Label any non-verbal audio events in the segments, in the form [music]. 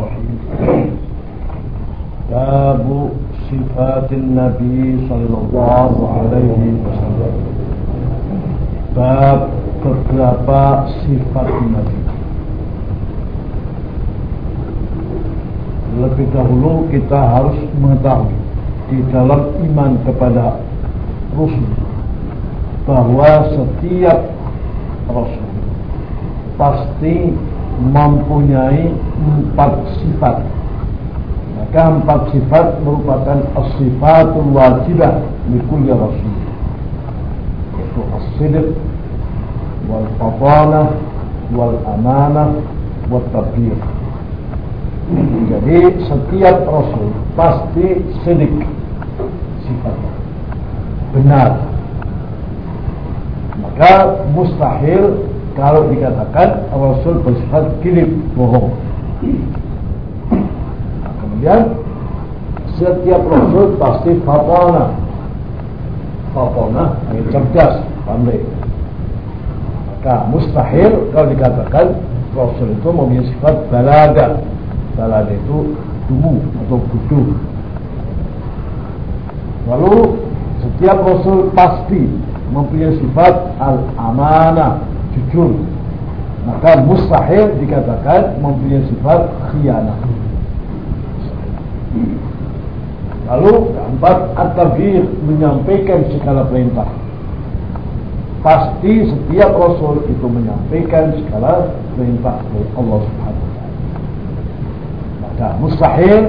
الرحيم باب صفات النبي صلى الله عليه wasallam bab beberapa sifat Nabi lebih dahulu kita harus mengetahui di dalam iman kepada Rasul bahwa setiap Rasul pasti mempunyai empat sifat. Maka empat sifat merupakan sifatul wajibah likulli rasul. Yaitu as-sidq wal fatanah wal amanah wal tabir jadi setiap rasul pasti sidik sifatnya. Benar. Maka mustahil kalau dikatakan Rasul bersifat kilip bohong. Nah, kemudian setiap Rasul pasti fatona fatona yang cerdas pandai. Maka mustahil kalau dikatakan Rasul itu mempunyai sifat balaga balaga itu tubuh atau butuh lalu setiap Rasul pasti mempunyai sifat al-amanah jujur. Maka mustahil dikatakan mempunyai sifat khianah lalu keempat at-tabir menyampaikan segala perintah. Pasti setiap rasul itu menyampaikan segala perintah dari Allah Subhanahu wa maka mustahil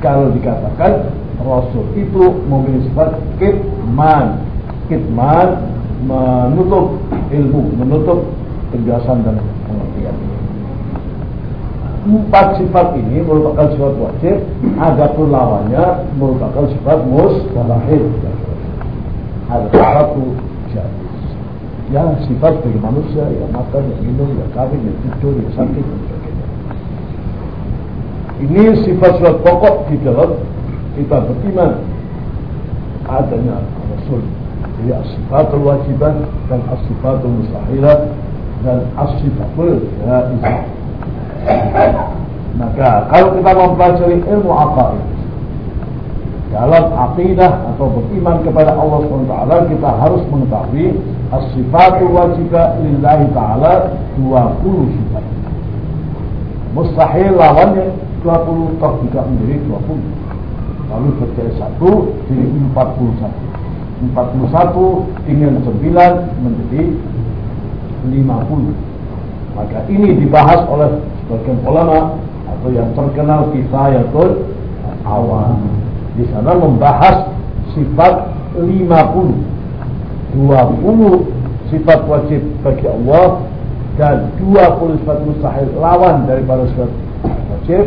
kalau dikatakan rasul itu memiliki sifat kitman kitman menutup ilmu, menutup penjelasan dan pengertian. Empat sifat ini merupakan sifat wajib, adapun lawannya merupakan sifat mustahil. Ada satu Ya sifat bagi manusia, ya makan, ya minum, ya kawin, ya tidur, ya sakit, dan sebagainya. Ini sifat-sifat pokok di dalam kita beriman adanya Rasul jadi as-sifatul wajibah dan as-sifatul mustahilah dan as-sifatul jaizah. Maka kalau kita mempelajari ilmu aqaid dalam aqidah atau beriman kepada Allah SWT kita harus mengetahui as-sifatul wajibah lillahi ta'ala 20 sifat. Mustahil lawannya 20 toh juga menjadi 20. Lalu berjaya satu jadi 41. 41 dengan 9 menjadi 50 maka ini dibahas oleh sebagian ulama atau yang terkenal kifayatul awam. Di sana membahas sifat 50 20 sifat wajib bagi Allah dan 20 sifat mustahil lawan daripada sifat wajib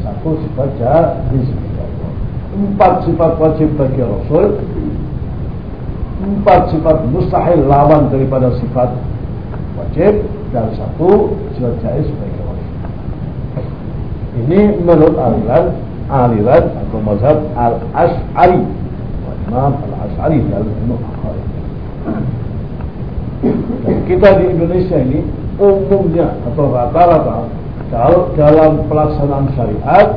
satu sifat jahil empat sifat wajib bagi Rasul empat sifat mustahil lawan daripada sifat wajib dan satu sifat jais sebagai wajib. Ini menurut aliran aliran atau mazhab al Ashari, Imam al Ashari dalam ilmu Dan kita di Indonesia ini umumnya atau rata-rata dalam pelaksanaan syariat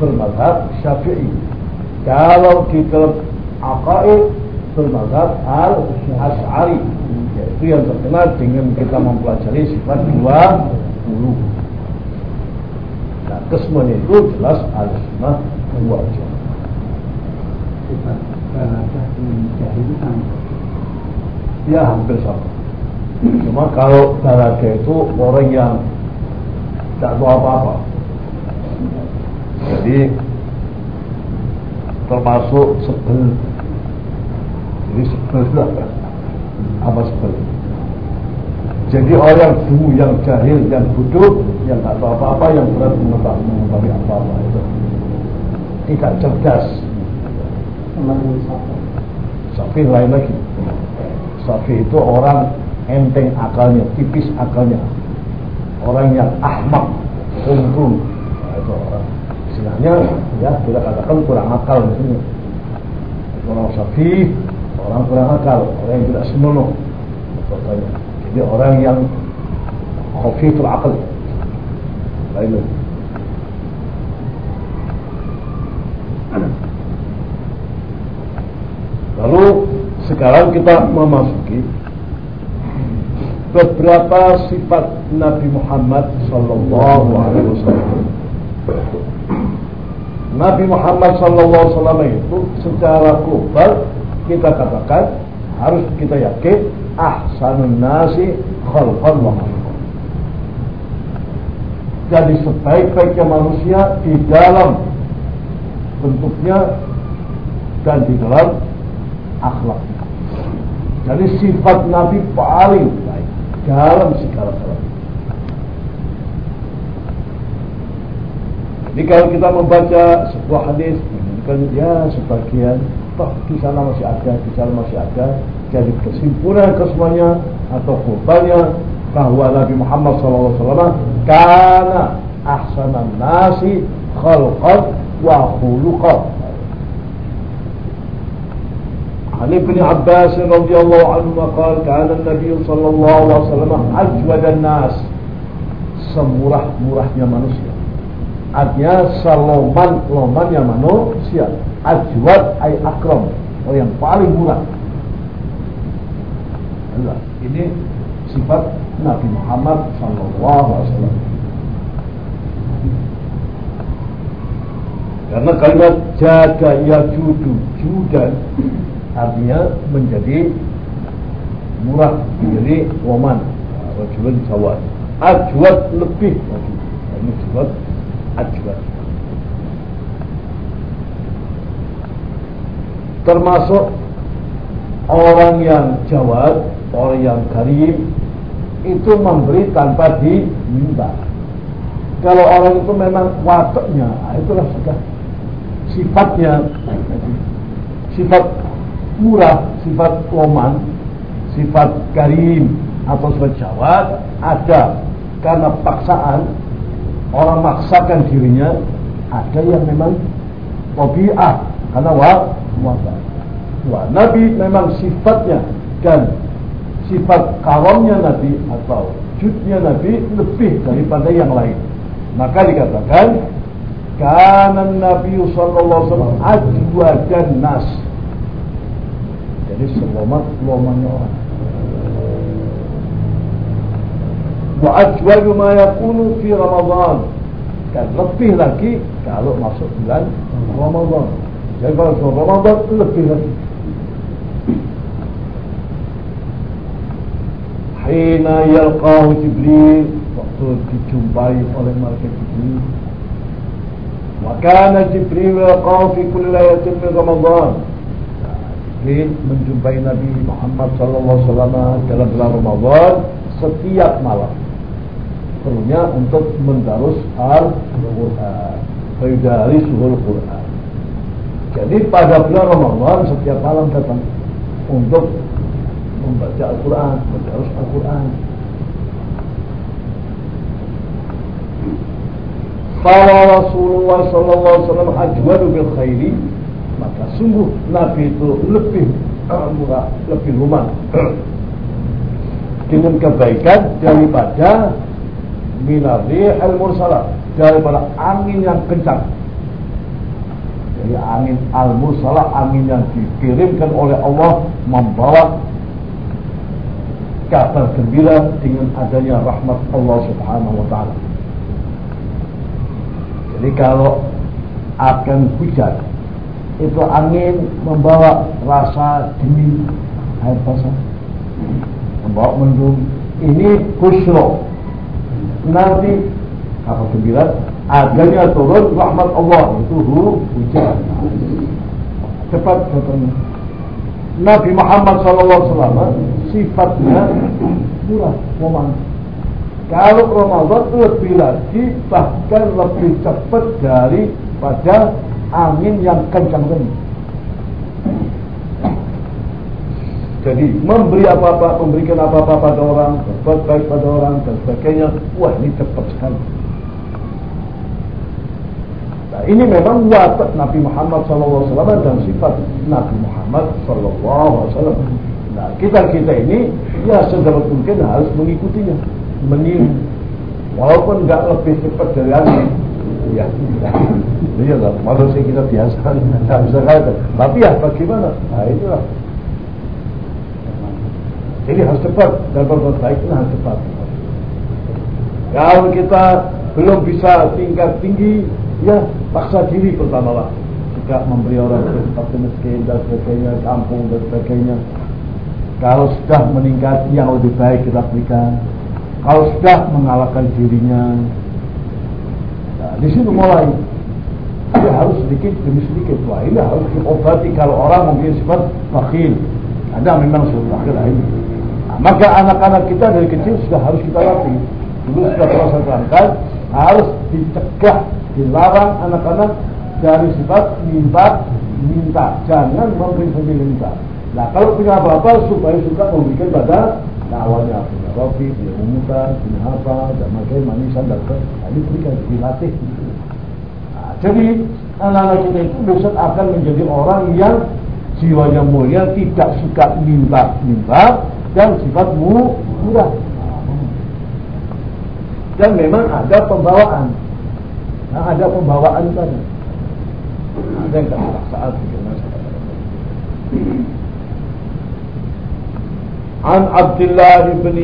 bermazhab syafi'i. Kalau di dalam akaid bermazhab al-Ash'ari yaitu yang terkenal dengan kita mempelajari sifat dua puluh nah kesemuanya itu jelas al-sunnah dua sifat itu sama ya hampir sama. Cuma kalau balaghah itu orang yang tidak tahu apa-apa. Jadi termasuk sebel apa sebel? Jadi orang dulu yang jahil, yang bodoh, yang tak tahu apa-apa, yang berat mengetahui mengetahui apa-apa itu tidak cerdas. Safi lain lagi. Safi itu orang enteng akalnya, tipis akalnya. Orang yang ahmak, untung. Nah, itu orang. Istilahnya ya kita katakan kurang akal sini. Orang safi orang kurang akal orang yang tidak senonoh. Katanya jadi orang yang khafiful akal lain lalu sekarang kita memasuki beberapa sifat Nabi Muhammad Sallallahu Alaihi Wasallam. Nabi Muhammad Sallallahu Alaihi Wasallam itu secara global kita katakan harus kita yakin ahsanun nasi khalqan wa Jadi sebaik-baiknya manusia di dalam bentuknya dan di dalam akhlaknya. Jadi sifat Nabi paling baik dalam segala hal. Jadi kalau kita membaca sebuah hadis, kan ya sebagian, toh di sana masih ada, di sana masih ada. Jadi kesimpulan kesemuanya atau kurbannya bahwa Nabi Muhammad SAW karena ahsanan nasi khalqat wa khuluqat. عن ابن عباس رضي الله عنهما قال كان النبي صلى الله عليه وسلم أجود الناس semurah-murahnya manusia artinya seloman lomannya manusia ajwad ay akram oh yang paling murah. Ini sifat Nabi Muhammad sallallahu alaihi wasallam. Karena kalimat jaga ya judu judan artinya menjadi murah menjadi waman rajulun jawad. Ajwad lebih ini sifat ajwad termasuk orang yang jawad orang yang karim itu memberi tanpa diminta. Kalau orang itu memang wataknya ah, itulah sudah sifatnya. Sifat murah, sifat loman, sifat karim atau sifat jawab ada karena paksaan. Orang maksakan dirinya ada yang memang tabiat karena wa wabah. Wah, Nabi memang sifatnya dan sifat karamnya Nabi atau jutnya Nabi lebih daripada yang lain. Maka dikatakan karena Nabi sallallahu alaihi wasallam ajwa dan nas jadi selomat lomannya orang. Wa ajwaju ma yakunu fi Ramadan. Dan lebih lagi kalau masuk bulan Ramadan. Jadi kalau masuk Ramadan lebih lagi. Hina yalqahu Jibril waktu dijumpai oleh malaikat Jibril. Wa Jibril yalqahu fi kulli layatin min Ramadan. Jibril menjumpai Nabi Muhammad SAW dalam bulan Ramadan setiap malam. Perlunya untuk mendarus Al-Quran. Fayudari suhul Quran. Jadi pada bulan Ramadan setiap malam datang untuk membaca Al-Quran, mendarus Al-Quran. Qala Rasulullah sallallahu alaihi wasallam bil khairi. Maka sungguh Nabi itu lebih murah, lebih lumayan. Dengan kebaikan daripada minari al mursalah daripada angin yang kencang jadi angin al mursalah angin yang dikirimkan oleh Allah membawa kabar gembira dengan adanya rahmat Allah Subhanahu wa taala. Jadi kalau akan hujan itu angin membawa rasa dingin air pasang membawa mendung. Ini kusro nanti apa sembilan adanya turun rahmat Allah itu hujan cepat datangnya Nabi Muhammad SAW sifatnya murah momen kalau Ramadan lebih lagi bahkan lebih cepat daripada angin yang kencang tadi. Jadi memberi apa-apa, memberikan apa-apa pada orang, berbuat baik pada orang dan sebagainya, wah ini cepat sekali. Ini memang watak Nabi Muhammad SAW dan sifat Nabi Muhammad SAW. Nah, kita kita ini ya sedapat mungkin harus mengikutinya, meniru, walaupun nggak lebih cepat dari angin, ya iya lah manusia kita biasa nggak bisa kata. Tapi ya bagaimana? Nah itulah Jadi harus cepat. Dan berbuat baik itu harus cepat. Kalau kita belum bisa tingkat tinggi, ya paksa diri pertama lah. Jika memberi orang ke tempat miskin dan sebagainya, kampung dan sebagainya. Kalau sudah meningkat, yang lebih baik kita berikan. Kalau sudah mengalahkan dirinya, nah, di situ mulai dia harus sedikit demi sedikit. Wah ini harus diobati kalau orang mempunyai sifat bakhil. Ada memang sifat bakhil ini. Nah, maka anak-anak kita dari kecil sudah harus kita latih. Dulu sudah pernah saya terangkan, harus dicegah, dilarang anak-anak dari sifat minta, minta. Jangan memberi minta. Nah kalau punya apa-apa supaya suka memberikan pada awalnya punya roti, punya umutan, punya apa, dan makai manisan dan ke, nah, ini berikan dilatih. Nah, jadi anak-anak kita itu besok akan menjadi orang yang jiwanya mulia, tidak suka minta-minta dan sifatmu murah. Dan memang ada pembawaan. Nah, ada pembawaan sana. Ada yang tak saat عن عبد الله بن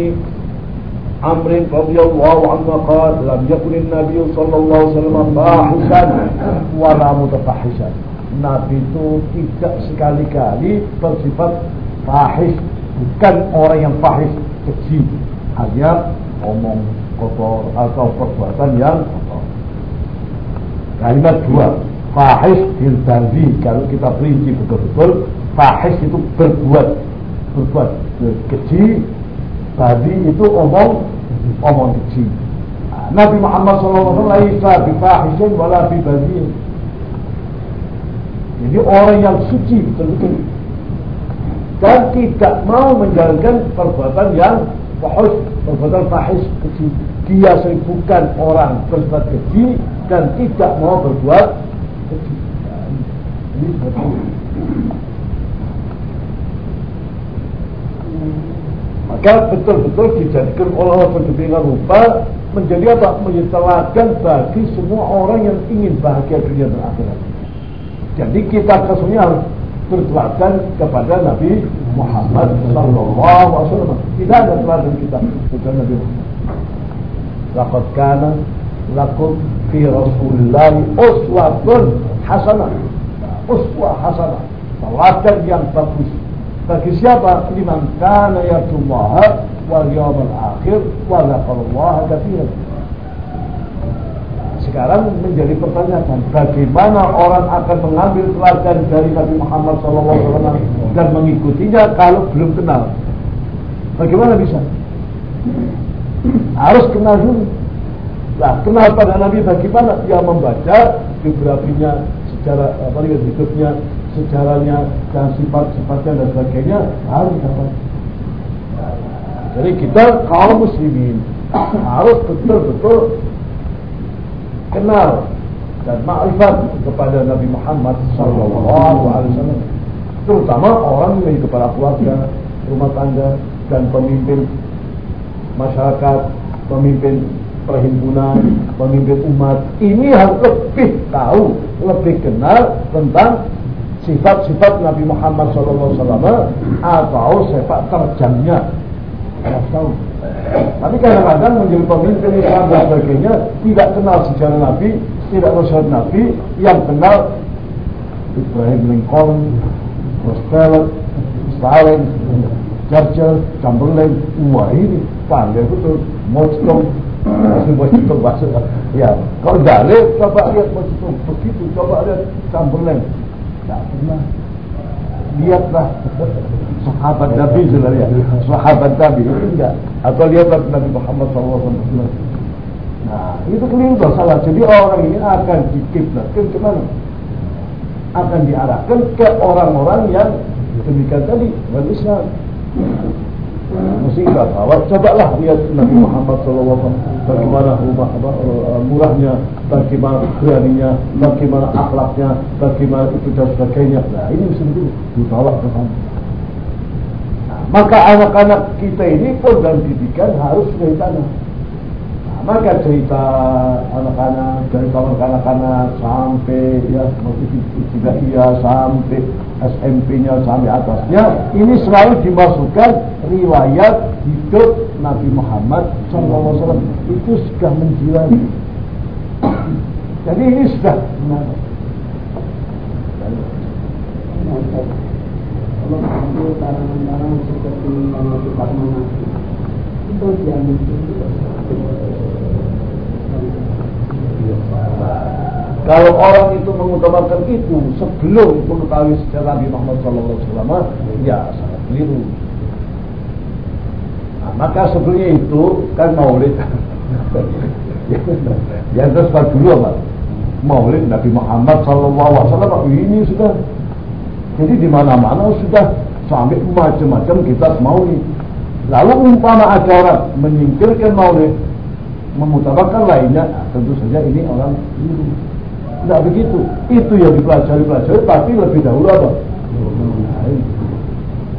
عمرو رضي الله عنه قال لم يكن النبي صلى الله عليه وسلم فاحشا ولا متفحشا Nabi itu tidak sekali-kali bersifat fahis bukan orang yang fahis keji hanya omong kotor atau perbuatan yang kotor kalimat dua. Fahis dilbazi kalau kita perinci betul-betul fahis itu berbuat. Berbuat. Keji tadi itu omong omong keji. Nah, Nabi Muhammad SAW laisa bifahishin wala bibazin. Jadi orang yang suci betul-betul. Dan tidak mau menjalankan perbuatan yang fahus, perbuatan fahis keji. Dia bukan orang berbuat keji dan tidak mau berbuat. Ini maka betul-betul dijadikan oleh Allah sedemikian rupa menjadi apa? Menjadi teladan bagi semua orang yang ingin bahagia dunia dan akhirat. Jadi kita kesunya harus berteladan kepada Nabi Muhammad Sallallahu Alaihi Wasallam. Tidak ada teladan kita bukan Nabi Muhammad. Lakum fi Rasulillah uswatun hasanah. Uswah hasanah. Teladan yang bagus bagi siapa? Liman kana yarjullaha wal yawmal akhir wa laqallaha katsiran. Sekarang menjadi pertanyaan, bagaimana orang akan mengambil pelajaran dari Nabi Muhammad SAW dan mengikutinya kalau belum kenal? Bagaimana bisa? Harus kenal dulu. Nah, kenal pada Nabi bagaimana? Ya membaca biografinya, secara apa hidupnya, sejarahnya dan sifat-sifatnya dan sebagainya harus dapat. Jadi kita kaum muslimin harus betul-betul kenal dan makrifat kepada Nabi Muhammad Wasallam, terutama orang yang kepala keluarga, rumah tangga dan pemimpin masyarakat, pemimpin perhimpunan, pemimpin umat. Ini harus lebih tahu, lebih kenal tentang sifat-sifat Nabi Muhammad SAW atau sifat terjangnya. Tapi kadang-kadang menjadi pemimpin Islam dan sebagainya tidak kenal sejarah Nabi tidak nasihat Nabi yang kenal Ibrahim Lincoln Roosevelt Stalin Churchill Chamberlain. Wah ini pandai betul Moscow Moscow masuk ya kalau dalil coba lihat Moscow begitu coba lihat Chamberlain tidak pernah. Lihatlah sahabat Nabi sebenarnya. Sahabat Nabi itu enggak. Atau lihatlah Nabi Muhammad SAW. Nah, itu keliru salah. Jadi orang ini akan dikiblatkan ke mana? Akan diarahkan ke orang-orang yang demikian tadi, wal Islam musibah bahwa cobalah lihat Nabi Muhammad SAW bagaimana rumah eh, murahnya, bagaimana beraninya, bagaimana akhlaknya, bagaimana itu dan sebagainya. Nah ini sendiri dibawa ke sana. Nah, maka anak-anak kita ini pun dan didikan harus dari sana. Maka cerita anak-anak dari kawan anak-anak sampai ya juga iya sampai SMP-nya sampai atasnya. Ini selalu dimasukkan riwayat hidup Nabi Muhammad SAW itu sudah menjilani jadi ini sudah benar. Kalau itu karangan-karangan seperti yang kita itu diambil Kalau orang itu mengutamakan itu sebelum mengetahui sejarah Nabi Muhammad SAW, ya sangat keliru. Nah, maka sebelumnya itu kan maulid. [laughs] ya terus dulu apa? Maulid Nabi Muhammad SAW ini sudah jadi di mana-mana sudah sampai macam-macam kita maulid. Lalu umpama ada orang menyingkirkan maulid, memutabakan lainnya, nah, tentu saja ini orang keliru. Tidak begitu. Itu yang dipelajari-pelajari, tapi lebih dahulu apa?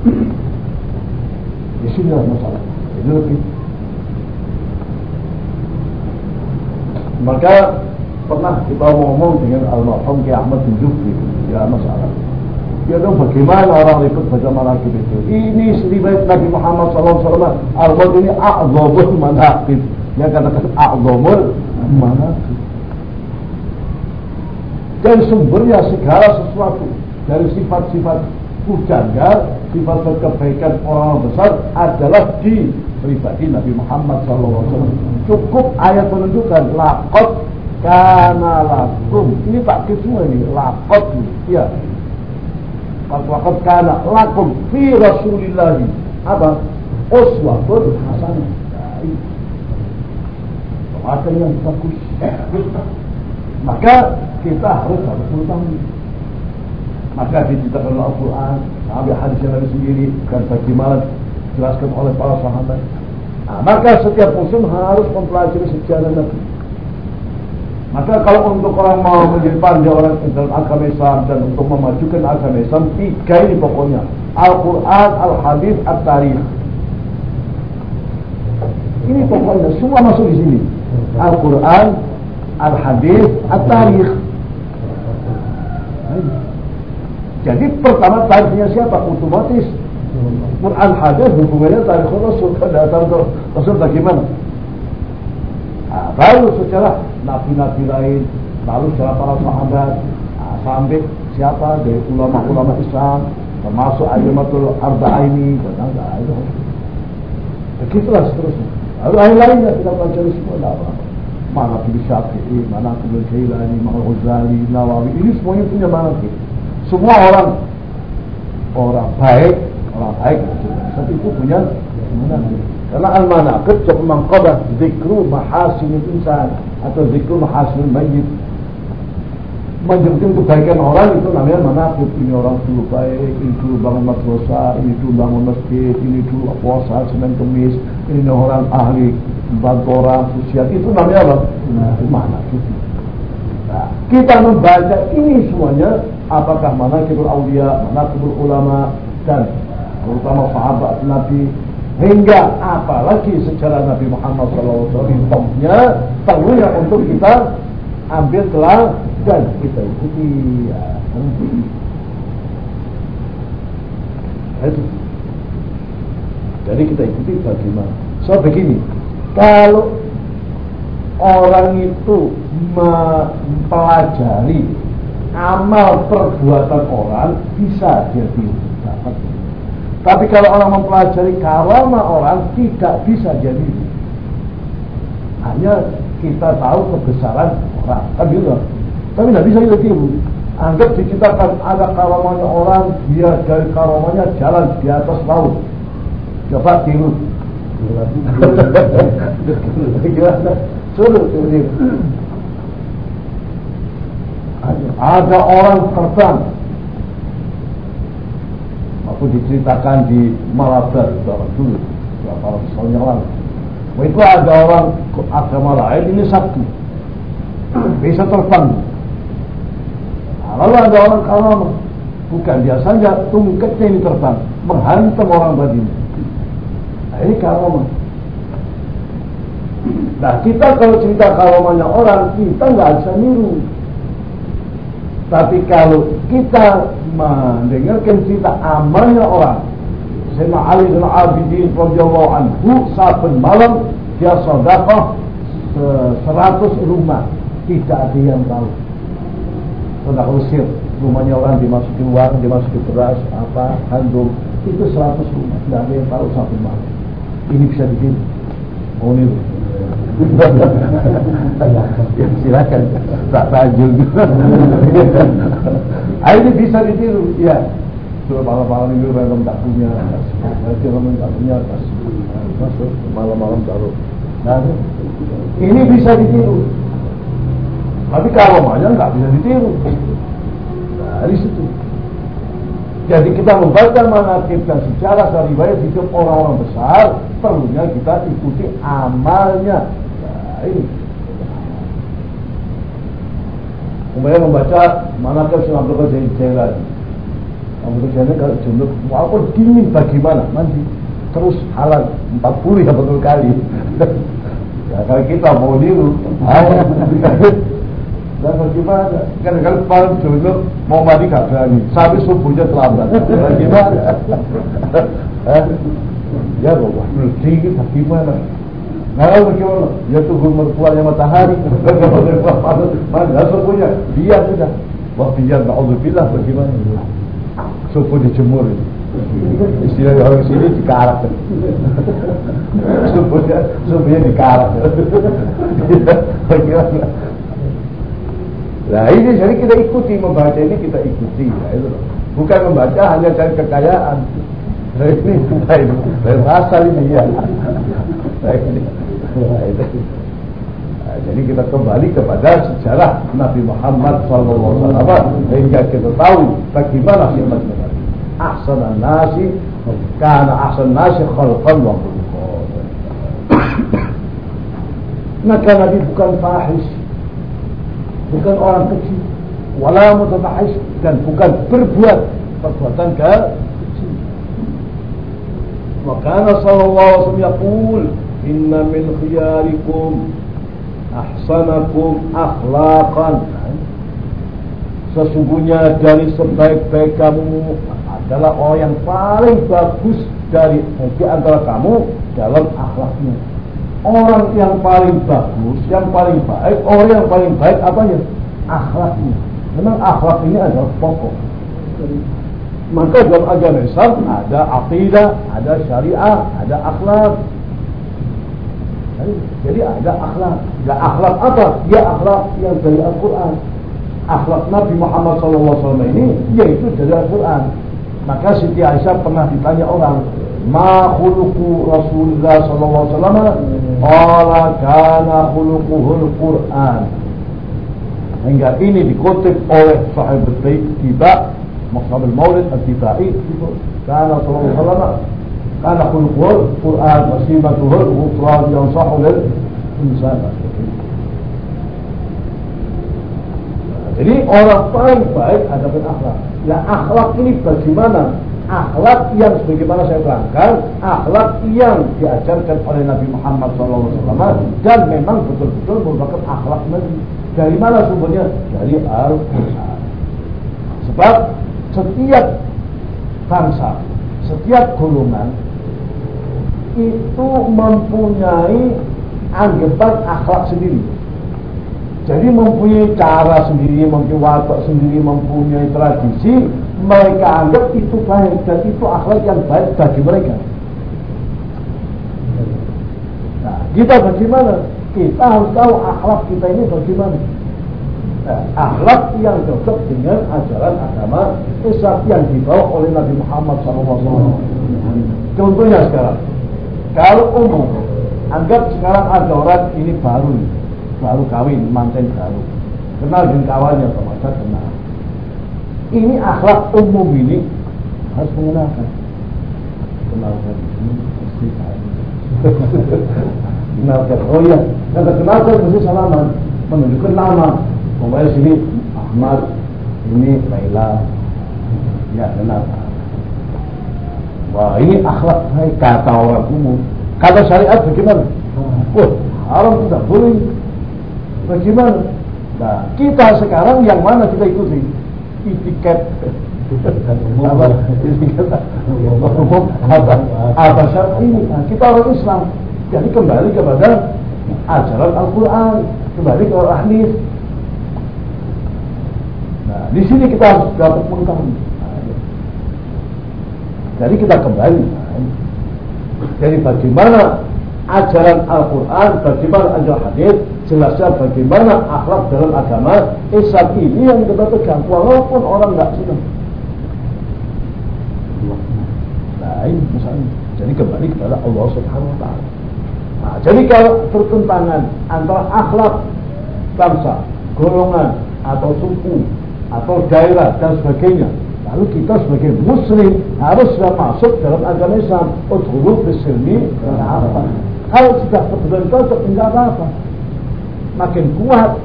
[clears throat] Di sini masalah. Ini lebih. Maka pernah kita ngomong dengan almarhum Ki Ahmad bin Jufri, ya masalah. Ya dong bagaimana orang ikut baca manakib itu? Ini riwayat Nabi Muhammad SAW. Al-Bad ini a'zamul manakib. Yang katakan a'zamul manakib dan sumbernya segala sesuatu dari sifat-sifat pujangga, sifat kebaikan orang besar adalah di pribadi Nabi Muhammad SAW. Cukup ayat menunjukkan lakot karena lakum. Ini tak semua ini lakot, ya. Lakot karena lakum fi Rasulillahi apa? Uswatun hasanah. Ada yang bagus. Maka kita harus harus mengetahui. Maka diceritakan oleh Al-Quran, sampai hadis yang Nabi sendiri, dan bagaimana dijelaskan oleh para sahabat. Nah, maka setiap muslim harus mempelajari sejarah Nabi. Maka kalau untuk orang mau menjadi pandai orang dalam agama Islam dan untuk memajukan agama Islam, tiga ini pokoknya. Al-Quran, Al-Hadis, Al-Tarikh. Ini pokoknya, semua masuk di sini. Al-Quran, Al-Hadis, Al-Tarikh. Jadi pertama tarikhnya siapa? Otomatis Quran hadis hubungannya tarikh Rasul kan datang ke Rasul bagaimana? Nah, baru secara nabi-nabi lain, lalu secara para sahabat, nah, sampai siapa dari ulama-ulama Islam, termasuk Ayamatul Arba'ini, dan itu. Begitulah seterusnya. Lalu lain lainnya kita pelajari semua, tidak mana Nabi Syafi'i, mana Nabi Jailani, mana Ghazali, Nawawi, ini semuanya punya mana semua orang orang baik, orang baik tapi itu punya manaqib. Karena al-manaqib cukup mengqadah zikru mahasin insan atau zikru mahasin mayyit. Menjemput kebaikan orang itu namanya manaqib. Ini orang dulu baik, ini dulu bangun madrasah, ini dulu bangun masjid, ini dulu puasa Senin Kemis, ini orang ahli bantu orang sosial itu namanya apa? Manaqib. Nah, kita membaca ini semuanya apakah mana kibul awliya, mana kibul ulama dan terutama sahabat Nabi hingga apalagi secara Nabi Muhammad SAW intomnya perlunya untuk kita ambil telah dan kita ikuti ya. Jadi kita ikuti bagaimana. So begini, kalau orang itu mempelajari amal perbuatan orang bisa jadi dapat. Tapi kalau orang mempelajari karama orang tidak bisa jadi. Hanya kita tahu kebesaran orang, kan gitu. Tapi tidak bisa kita tiru. Anggap diciptakan ada karamanya orang, dia dari karamanya jalan di atas laut. Coba tiru. Suruh tiru. Ada orang terbang. Aku diceritakan di Malabar zaman dulu, berapa ratus tahun yang. Itu ada orang agama lain ini sakti, bisa terbang. Nah, lalu ada orang karam, bukan dia saja tungketnya ini terbang, menghantam orang tadi. Nah, ini karam. Nah kita kalau cerita karomahnya orang kita nggak bisa niru. Tapi kalau kita mendengarkan cerita amalnya orang, Sayyidina Ali bin Abidin radhiyallahu anhu saben malam dia sedekah seratus rumah tidak ada yang tahu. Sedekah usir rumahnya orang dimasuki uang, dimasuki beras, apa, handuk. Itu seratus rumah tidak ada yang tahu satu malam. Ini bisa ditiru. Oh ini. Ya, [laughs] silakan tak tajul [laughs] ah, ini bisa ditiru ya Sudah malam-malam ini random tak punya. Nanti random tak punya Masuk malam-malam taruh Nah ini bisa ditiru Tapi kalau banyak nggak bisa ditiru Dari situ jadi kita membaca manakib dan secara riwayat hidup orang-orang besar, perlunya kita ikuti amalnya. Nah, ini. Kemudian membaca manakib Sunan Abdul Qadir Jailani. Abdul Qadir kalau junub, walaupun dingin bagaimana mandi terus halal 40 ya betul kali. [laughs] ya kalau kita mau niru, [laughs] dan [laughs] bagaimana? Kadang-kadang paling junub mau mandi gak berani. Sampai subuhnya terlambat. Bagaimana? ya Allah, dingin bagaimana? Nah, bagaimana? Ya tunggu mertuanya matahari. [laughs] Mana subuhnya? Biar sudah. Wah biar, na'udzubillah bagaimana? Subuh dijemur ini. Istilah orang sini dikarak. [laughs] Subuhnya, subuhnya dikarak. Bagaimana? Nah ini jadi kita ikuti membaca ini kita ikuti ya, itu Bukan membaca hanya cari kekayaan. Nah ini lain, lain asal ini ya. Nah, ini, nah, itu. Nah, jadi kita kembali kepada sejarah Nabi Muhammad SAW sehingga kita tahu bagaimana sifat Nabi. Ahsan nasi karena ahsan nasi khalqan wa Maka Nabi bukan fahish bukan orang kecil. Wala mutatahish dan bukan berbuat perbuatan kecil. Makanya sallallahu alaihi wasallam yaqul inna min khiyarikum ahsanakum akhlaqan. Sesungguhnya dari sebaik-baik kamu adalah orang yang paling bagus dari di antara kamu dalam akhlaknya orang yang paling bagus, yang paling baik, orang yang paling baik apa ya? Akhlaknya. Memang akhlak ini adalah pokok. Maka dalam agama Islam ada akidah, ada syariah, ada akhlak. Jadi ada akhlak. Ya akhlak apa? Ya akhlak yang dari Al-Quran. Akhlak Nabi Muhammad SAW ini yaitu dari Al-Quran. Maka Siti Aisyah pernah ditanya orang, ma khuluqu Rasulullah wasallam qala kana khuluquhul Quran. Hingga ini dikutip oleh sahib tiba Maksud Maulid Al-Tibai kana sallallahu alaihi wasallam. Kana khuluquhul Quran wasimatuhul ghufran yang sahul insan jadi orang paling baik ada akhlak. Ya akhlak ini bagaimana akhlak yang sebagaimana saya terangkan, akhlak yang diajarkan oleh Nabi Muhammad SAW dan memang betul-betul merupakan akhlak Nabi. Dari mana sumbernya? Dari Al-Quran. Sebab setiap bangsa, setiap golongan itu mempunyai anggapan akhlak sendiri. Jadi mempunyai cara sendiri, mempunyai watak sendiri, mempunyai tradisi, mereka anggap itu baik dan itu akhlak yang baik bagi mereka. Nah, kita bagaimana? Kita harus tahu akhlak kita ini bagaimana. Nah, akhlak yang cocok dengan ajaran agama Islam yang dibawa oleh Nabi Muhammad SAW. Contohnya sekarang, kalau umum, anggap sekarang ada orang ini baru, baru kawin, manten baru, kenal dengan kawannya sama saya kenal. Ini akhlak umum ini harus menggunakan. Kenalkan ini saya kenalkan oh iya kata kenalkan mesti salaman menunjukkan nama. Pokoknya sini Ahmad ini Laila. Ya kenapa wah ini akhlak hai kata orang umum. Kata syariat bagaimana? Oh haram tidak boleh. Bagaimana? Nah, kita sekarang yang mana kita ikuti? Etiket. Apa? Apa? Apa syarat ini nah, kita orang Islam. Jadi kembali kepada ajaran Al-Quran. Kembali ke hadis. Nah di sini kita harus dapat mengetahui. Jadi kita kembali. Jadi bagaimana ajaran Al-Quran, bagaimana ajaran hadis, jelasnya bagaimana akhlak dalam agama Islam ini yang kita pegang, walaupun orang nggak senang. Nah ini misalnya, jadi kembali kepada Allah Subhanahu Wa Taala. Nah, jadi kalau pertentangan antara akhlak bangsa, golongan atau suku atau daerah dan sebagainya, lalu kita sebagai muslim harus sudah masuk dalam agama Islam. Udhulu bisilmi apa? Kalau sudah kebetulan cocok, enggak apa-apa. Makin kuat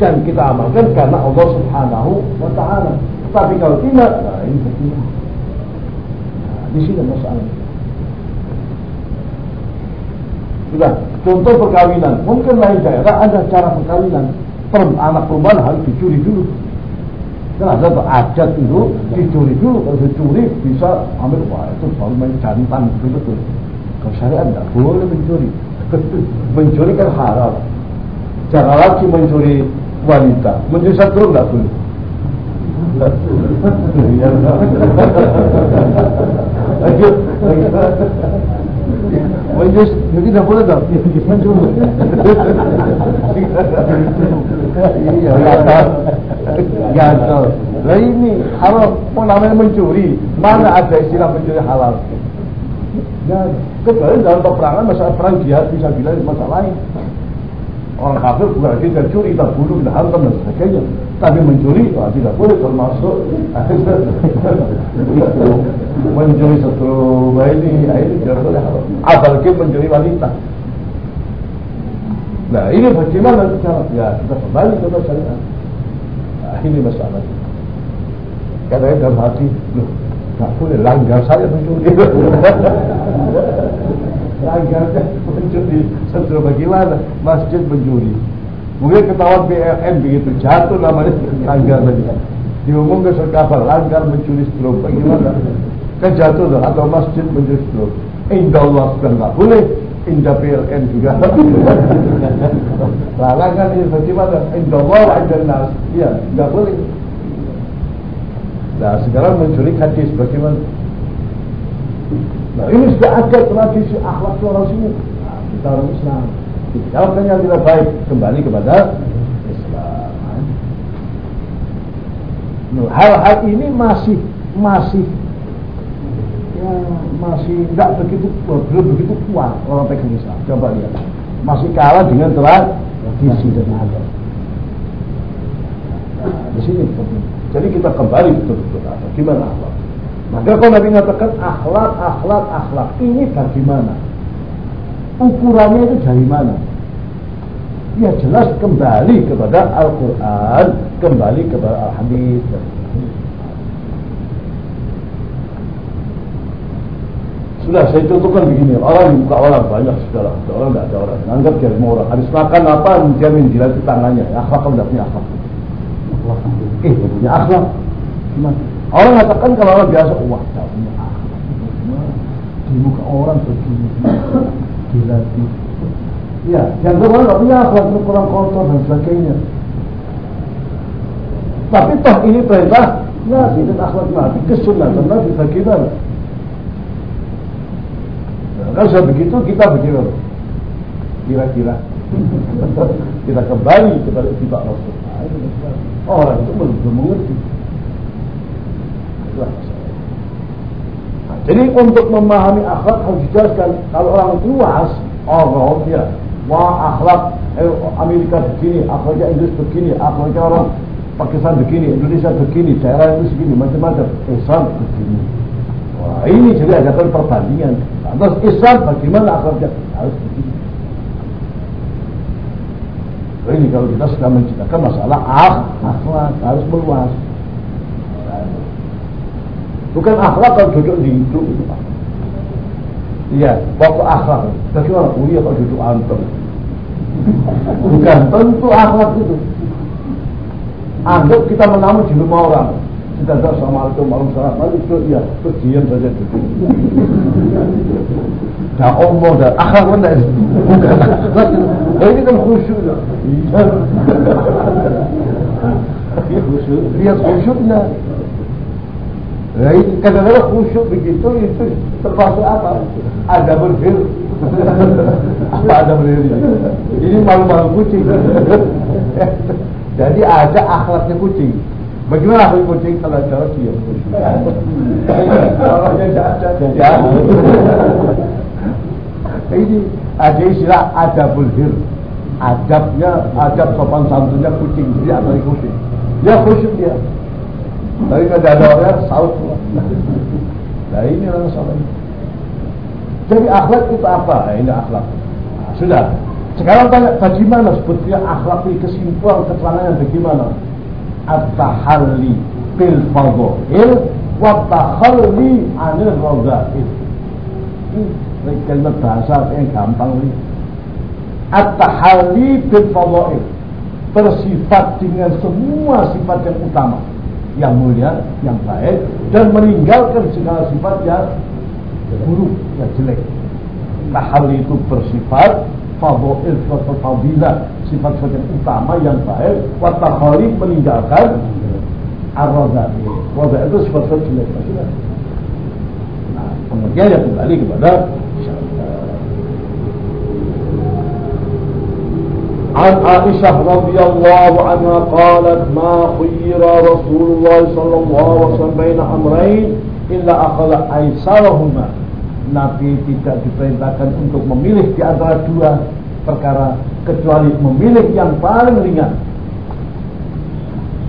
dan kita amalkan karena Allah Subhanahu wa taala. Tapi kalau tidak, nah ini bagaimana? Nah, di sini masalah. Sudah, contoh perkawinan. Mungkin lain daerah ada cara perkawinan. Per, anak perempuan harus dicuri dulu. Kan ada adat itu dicuri dulu. Kalau dicuri bisa ambil, wah itu baru main jantan betul-betul. Kalau syariat tidak boleh mencuri. [laughs] mencuri kan halal. Jangan lagi mencuri wanita. Mencuri satu tidak boleh. Lanjut. Mencuri, jadi tidak boleh dong. Mencuri. Iya, gatal. Nah ini halal, mau namanya mencuri. Mana ada istilah mencuri halal? Nah, kecuali dalam peperangan masalah perang jihad bisa bilang masalah lain. Orang kafir bukan lagi curi, kita bunuh, kita hantam dan sebagainya. Tapi mencuri, oh, tidak boleh termasuk [laughs] mencuri satu ini, ini tidak boleh. Apalagi mencuri wanita. Nah ini bagaimana cara? Ya kita kembali ke syariat. Nah ini masalah. Kadang dalam hati, loh, Tak boleh langgar saya mencuri. [laughs] langgar [laughs] mencuri. Setelah bagaimana? Masjid mencuri. Mungkin ketahuan BLN begitu jatuh namanya langgar tadi. Diumumkan kapal langgar mencuri stroke. Bagaimana? Kan jatuh tuh atau masjid mencuri stroke. Indah Allah sudah nggak boleh. Indah PLN juga. [laughs] Lalang kan ini bagaimana? Indah Allah indah nas. Iya, nggak boleh. Nah sekarang mencuri hadis bagaimana? Nah ini sudah ada tradisi akhlak orang. Nah, kita orang Islam. Kalau yang tidak baik kembali kepada Islam. Nah, hal-hal ini masih masih ya masih tidak begitu belum begitu kuat orang pegang Islam. Coba lihat, masih kalah dengan tradisi dan adat. Nah, di sini jadi kita kembali betul-betul apa? Gimana akhlak? Maka kalau Nabi mengatakan akhlak, akhlak, akhlak. Ini bagaimana? Ukurannya itu dari mana? Ya jelas kembali kepada Al-Quran, kembali kepada Al-Hadis. Sudah saya contohkan begini, orang buka orang banyak sudah orang tidak ada orang, anggap dia lima orang. Habis makan apa, dia menjilat tangannya, akhlak kalau tidak punya akhlak. Eh, punya akhlak. Gimana? Orang mengatakan kalau orang biasa, wah, punya. Di muka orang begini, dilatih. Ya, yang kedua nggak punya akhlak, itu kurang kotor dan sebagainya. Tapi toh ini perintah Nabi dan akhlak Nabi, kesunatan Nabi bagaimana? Nah, kalau sudah begitu kita begitu kira-kira [laughs] kita kembali kepada sifat Rasul. Orang itu belum mengerti. Nah, jadi untuk memahami akhlak harus dijelaskan. Kalau orang luas, oh ya, wah akhlak eh, Amerika begini, akhlaknya Inggris begini, akhlaknya orang Pakistan begini, Indonesia begini, daerah itu begini, macam-macam. Islam begini. Wah ini jadi ada perbandingan. Nah, terus Islam bagaimana akhlaknya? Harus begini. Ini kalau kita sudah menciptakan masalah akhlak harus meluas. Bukan akhlak kalau duduk di itu. Iya, pokok akhlak. Bagaimana kuliah kalau duduk antum? Bukan tentu akhlak itu. Anggap kita menamu di rumah orang. Kita tahu assalamualaikum warahmatullahi wabarakatuh. Ya, terus diam saja duduk. Dah omong dah akhlak mana? Bukan akhlak. Ini kan khusyuk ya. Iya khusyuk. Lihat khusyuknya. Nah, kadang-kadang khusyuk begitu itu termasuk apa? Ada berfir. [laughs] apa ada berfir? Ini malu-malu kucing. [laughs] Jadi ada akhlaknya kucing. Bagaimana akhlak kucing kalau cara dia? Orangnya ada. Ini ada istilah ada berfir. Adabnya, adab sopan santunnya kucing. Jadi ada kucing. Ya khusyuk dia. Tapi kalau ada orang saut Nah ini orang salah Jadi akhlak itu apa? Nah, ini akhlak. Nah, sudah. Sekarang tanya bagaimana sebetulnya akhlak ini kesimpulan keterangannya bagaimana? At-tahalli bil fadhil wa takhalli anil radha'il. Ini kalimat bahasa yang gampang ini. At-tahalli bil fadhil. Bersifat dengan semua sifat yang utama yang mulia, yang baik dan meninggalkan segala sifat yang buruk, yang jelek. Nah hal itu bersifat fadil atau fadilah sifat-sifat yang utama yang baik. Watakhali meninggalkan ar-radai radai itu sifat-sifat jelek nah pengertiannya kembali kepada عن عائشة رضي الله عنها قالت ما خير رسول الله صلى الله عليه وسلم بين أمرين إلا أخذ أيسرهما Nabi tidak diperintahkan untuk memilih di antara dua perkara kecuali memilih yang paling ringan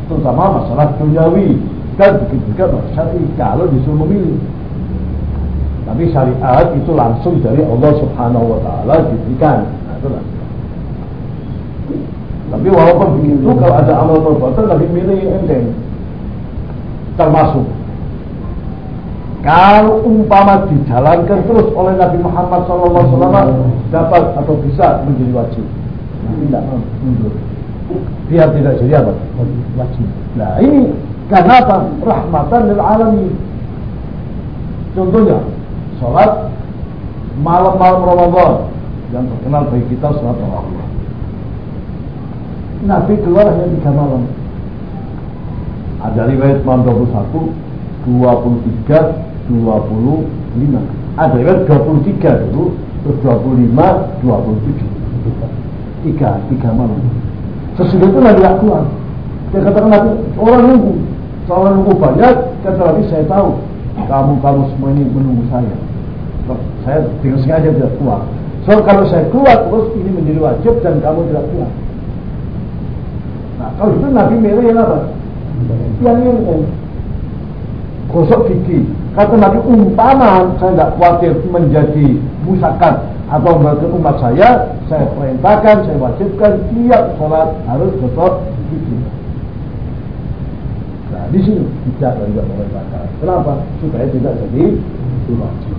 terutama masalah duniawi dan begitu juga syariat kalau disuruh memilih tapi syariat itu langsung dari Allah Subhanahu wa taala diberikan nah, itulah tapi walaupun begitu kalau ada amal perbuatan lebih milih enteng. Termasuk kalau umpama dijalankan terus oleh Nabi Muhammad SAW dapat atau bisa menjadi wajib. Tidak mundur. Biar tidak jadi apa? Wajib. Nah ini karena apa? Rahmatan lil alamin. Contohnya, sholat malam-malam Ramadan yang terkenal bagi kita sholat Ramadan. Nabi keluar hanya tiga malam. Ada riwayat malam 21, 23, 25. Ada riwayat 23 dulu, terus 25, 27. Tiga, tiga malam. Sesudah itu Nabi keluar. Dia katakan Nabi, orang nunggu. Seorang nunggu banyak, kata Nabi saya tahu. Kamu-kamu semua ini menunggu saya. Saya dengan sengaja tidak keluar. So kalau saya keluar terus ini menjadi wajib dan kamu tidak keluar. Nah, kalau itu Nabi milih yang apa? Yang ini. Gosok gigi. Kata Nabi umpama saya tidak khawatir menjadi musakat atau membantu umat saya, saya perintahkan, saya wajibkan tiap sholat harus gosok gigi. Nah, di sini tidak juga memerintahkan. Kenapa? Supaya tidak jadi wajib.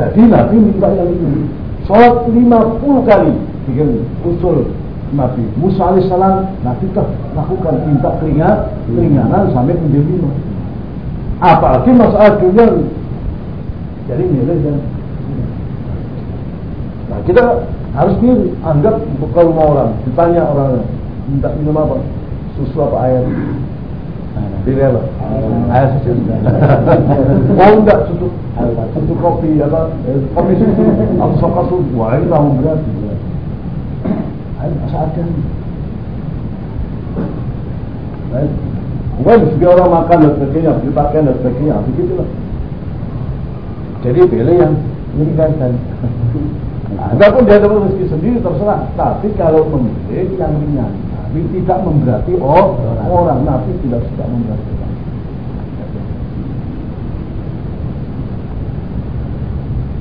Jadi Nabi minta yang ini. Sholat 50 kali bikin usul Nabi Musa alaihissalam Nabi tak lakukan minta keringat keringanan sampai menjadi lima. Apalagi masalah dunia jadi nilai dan nah kita harus pilih anggap kalau mau orang ditanya orang minta minum apa? Susu apa air pilih apa air susu mau enggak susu susu kopi apa kopi susu atau soka susu wah ini mau berarti Baik, masyarakat. Baik. Kemudian juga orang makan dan sebagainya, beli pakaian dan sebagainya, begitulah. Jadi pilih yang meringankan. Ada pun dia dapat rezeki sendiri terserah. Tapi kalau memilih yang ringan, Nabi tidak memberati oh, orang. Nabi tidak suka orang.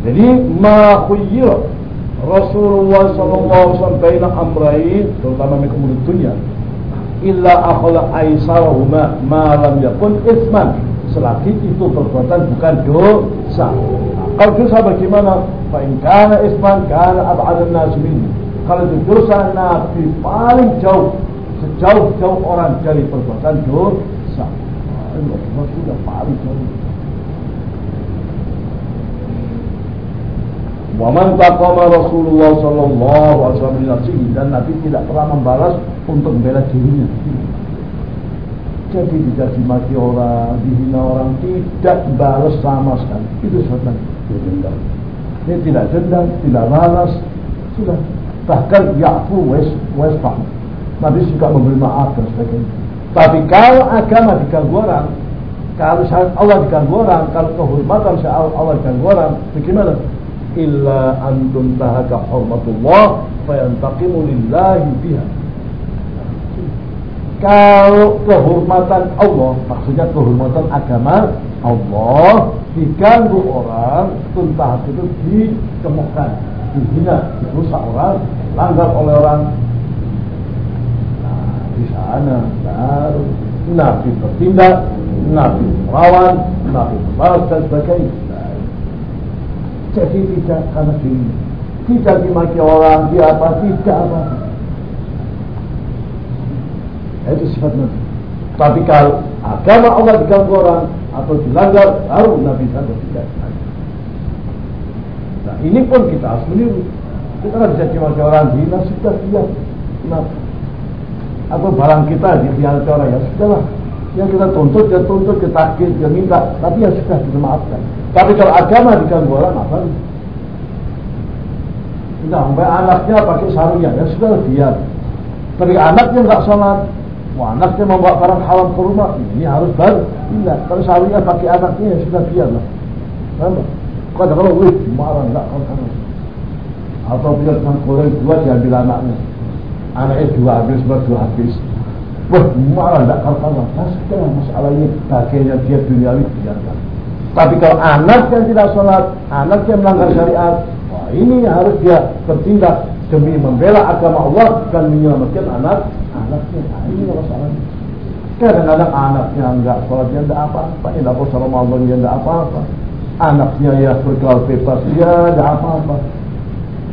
Jadi ma Rasulullah SAW baina amrain terutama min dunia illa akhala aisarahuma ma lam yakun isman selagi itu perbuatan bukan dosa Kalau dosa bagaimana? Fa'in kana isman kana ab'adan nas minni. Kalau dosa Nabi paling jauh sejauh-jauh orang dari perbuatan dosa. Allah sudah paling jauh. Waman taqama Rasulullah sallallahu alaihi wasallam nafsihi dan Nabi tidak pernah membalas untuk membela dirinya. Jadi tidak dimaki orang, dihina orang, tidak balas sama sekali. Itu sebenarnya. Dendam. Ini tidak dendam, tidak balas, sudah. Bahkan ya'fu wes wes Nabi suka memberi maaf dan sebagainya. Tapi kalau agama diganggu orang, kalau Allah diganggu orang, kalau kehormatan Allah diganggu orang, bagaimana? illa an tuntahaka hurmatullah fayantaqimu lillahi biha kalau kehormatan Allah maksudnya kehormatan agama Allah diganggu orang tuntah itu ditemukan dihina dirusak orang langgar oleh orang nah di sana baru Nabi bertindak Nabi melawan Nabi membalas dan sebagainya jadi tidak karena diri. Tidak dimaki orang, di apa, tidak apa. Itu sifat Nabi. Tapi kalau agama Allah diganggu orang atau dilanggar, baru Nabi saja tidak. Nah ini pun kita harus meniru. Kita kan bisa dimaki orang dina, sudah dia. Nah, atau barang kita dikhianati orang ya sudahlah yang kita tuntut ya tuntut kita takdir ya minta tapi ya sudah kita maafkan tapi kalau agama diganggu orang apa? Nah, sampai anaknya pakai sarungnya, ya sudah biar. Tapi anaknya nggak sholat, Wah, anaknya membawa barang haram ke rumah, ini harus baru. Tidak, kalau sarungnya pakai anaknya ya sudah biarlah. Kenapa? Kalau kalau wih marah nggak kalau Atau punya tukang goreng dua diambil anaknya. Anaknya dua habis, semua dua habis. Wah, nggak kalau Nah, sudah masalah ini bagiannya dia duniawi biarkan. Tapi kalau anak yang tidak sholat, anak yang melanggar syariat, wah ini harus dia bertindak demi membela agama Allah dan menyelamatkan anak anaknya. Nah, ini masalahnya. Kadang-kadang anaknya enggak sholat, dia enggak apa-apa. Tidak puasa Ramadan, enggak apa-apa. Anaknya ya bergaul bebas, dia enggak apa-apa.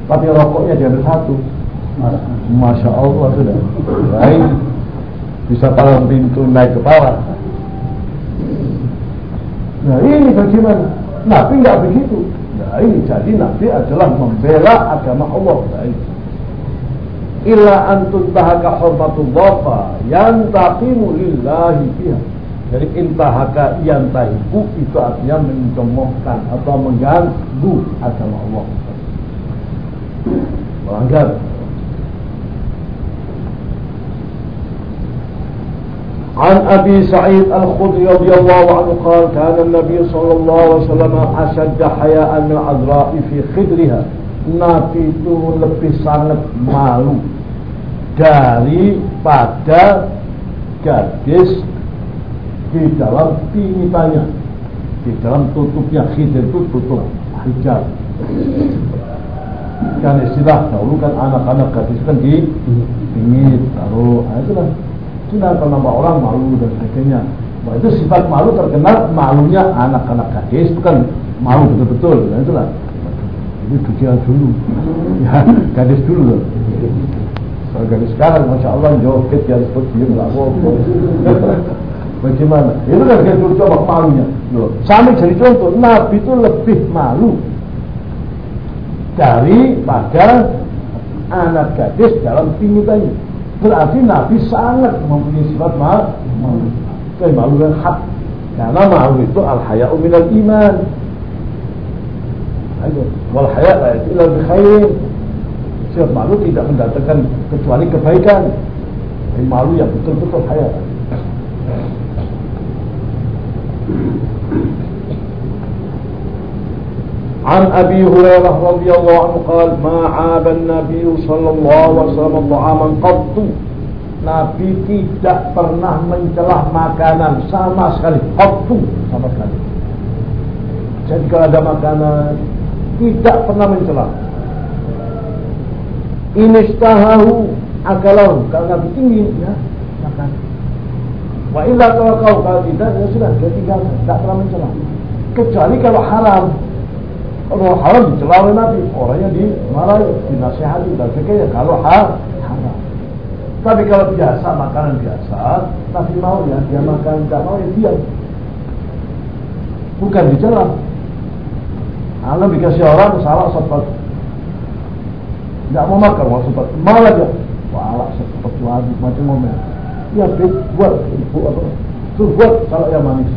Tapi rokoknya dia ada satu. Masya Allah sudah. Baik. Bisa palang pintu naik ke bawah. Nah ini bagaimana? Nabi nggak begitu. Nah ini jadi Nabi adalah membela agama Allah. Ini. Illa antun tahaka hormatullah yang taqimu lillahi biha. Jadi intahaka yang tahiku itu artinya mencemoohkan atau mengganggu agama Allah Melanggar. عن أبي سعيد الخدري رضي الله عنه قال كان النبي صلى الله عليه وسلم أشد حياء من العذراء في خدرها Nabi itu lebih sangat malu daripada gadis di dalam pinitannya di dalam tutupnya khidir itu tutup hijab kan istilah dahulu kan anak-anak gadis kan di pingit taruh nah, itu kan sudah kalau nampak orang malu dan sebagainya. Wah, itu sifat malu terkenal malunya anak-anak gadis itu kan malu betul-betul. Nah, itulah. Ini dunia dulu. Ya, gadis dulu. Kalau gadis sekarang, masya Allah joget ya seperti nggak apa Bagaimana? Itu kan gadis dulu coba malunya. Sampai jadi contoh, Nabi itu lebih malu daripada anak gadis dalam pingitannya. Berarti Nabi sangat mempunyai sifat malu. Tapi malu yang hak. Karena malu itu al-haya'u minal iman. Wal haya la itu lebih khair. Sifat malu tidak mendatangkan kecuali kebaikan. Malu yang betul-betul haya. عن أبي هريرة رضي الله عنه قال ما عاب النبي صلى الله عليه وسلم طعاما قط Nabi tidak pernah mencelah makanan sama sekali Qattu sama sekali Jadi kalau ada makanan Tidak pernah mencelah Inistahahu akalahu Kalau Nabi ingin ya makan Wa illa kalau kau kalau tidak ya sudah dia tinggal tidak pernah mencelah Kecuali kalau haram kalau haram oleh Nabi, orangnya dimarahi, dinasihati dan sebagainya. Kalau hal haram. Tapi kalau biasa, makanan biasa, Nabi mau ya, dia makan, tidak mau ya diam. Bukan dicela. Anak dikasih orang salah sempat tidak mau makan, mau sempat malah dia, wah seperti lagi macam momen. Ya buat, apa? Tuh buat kalau yang manis.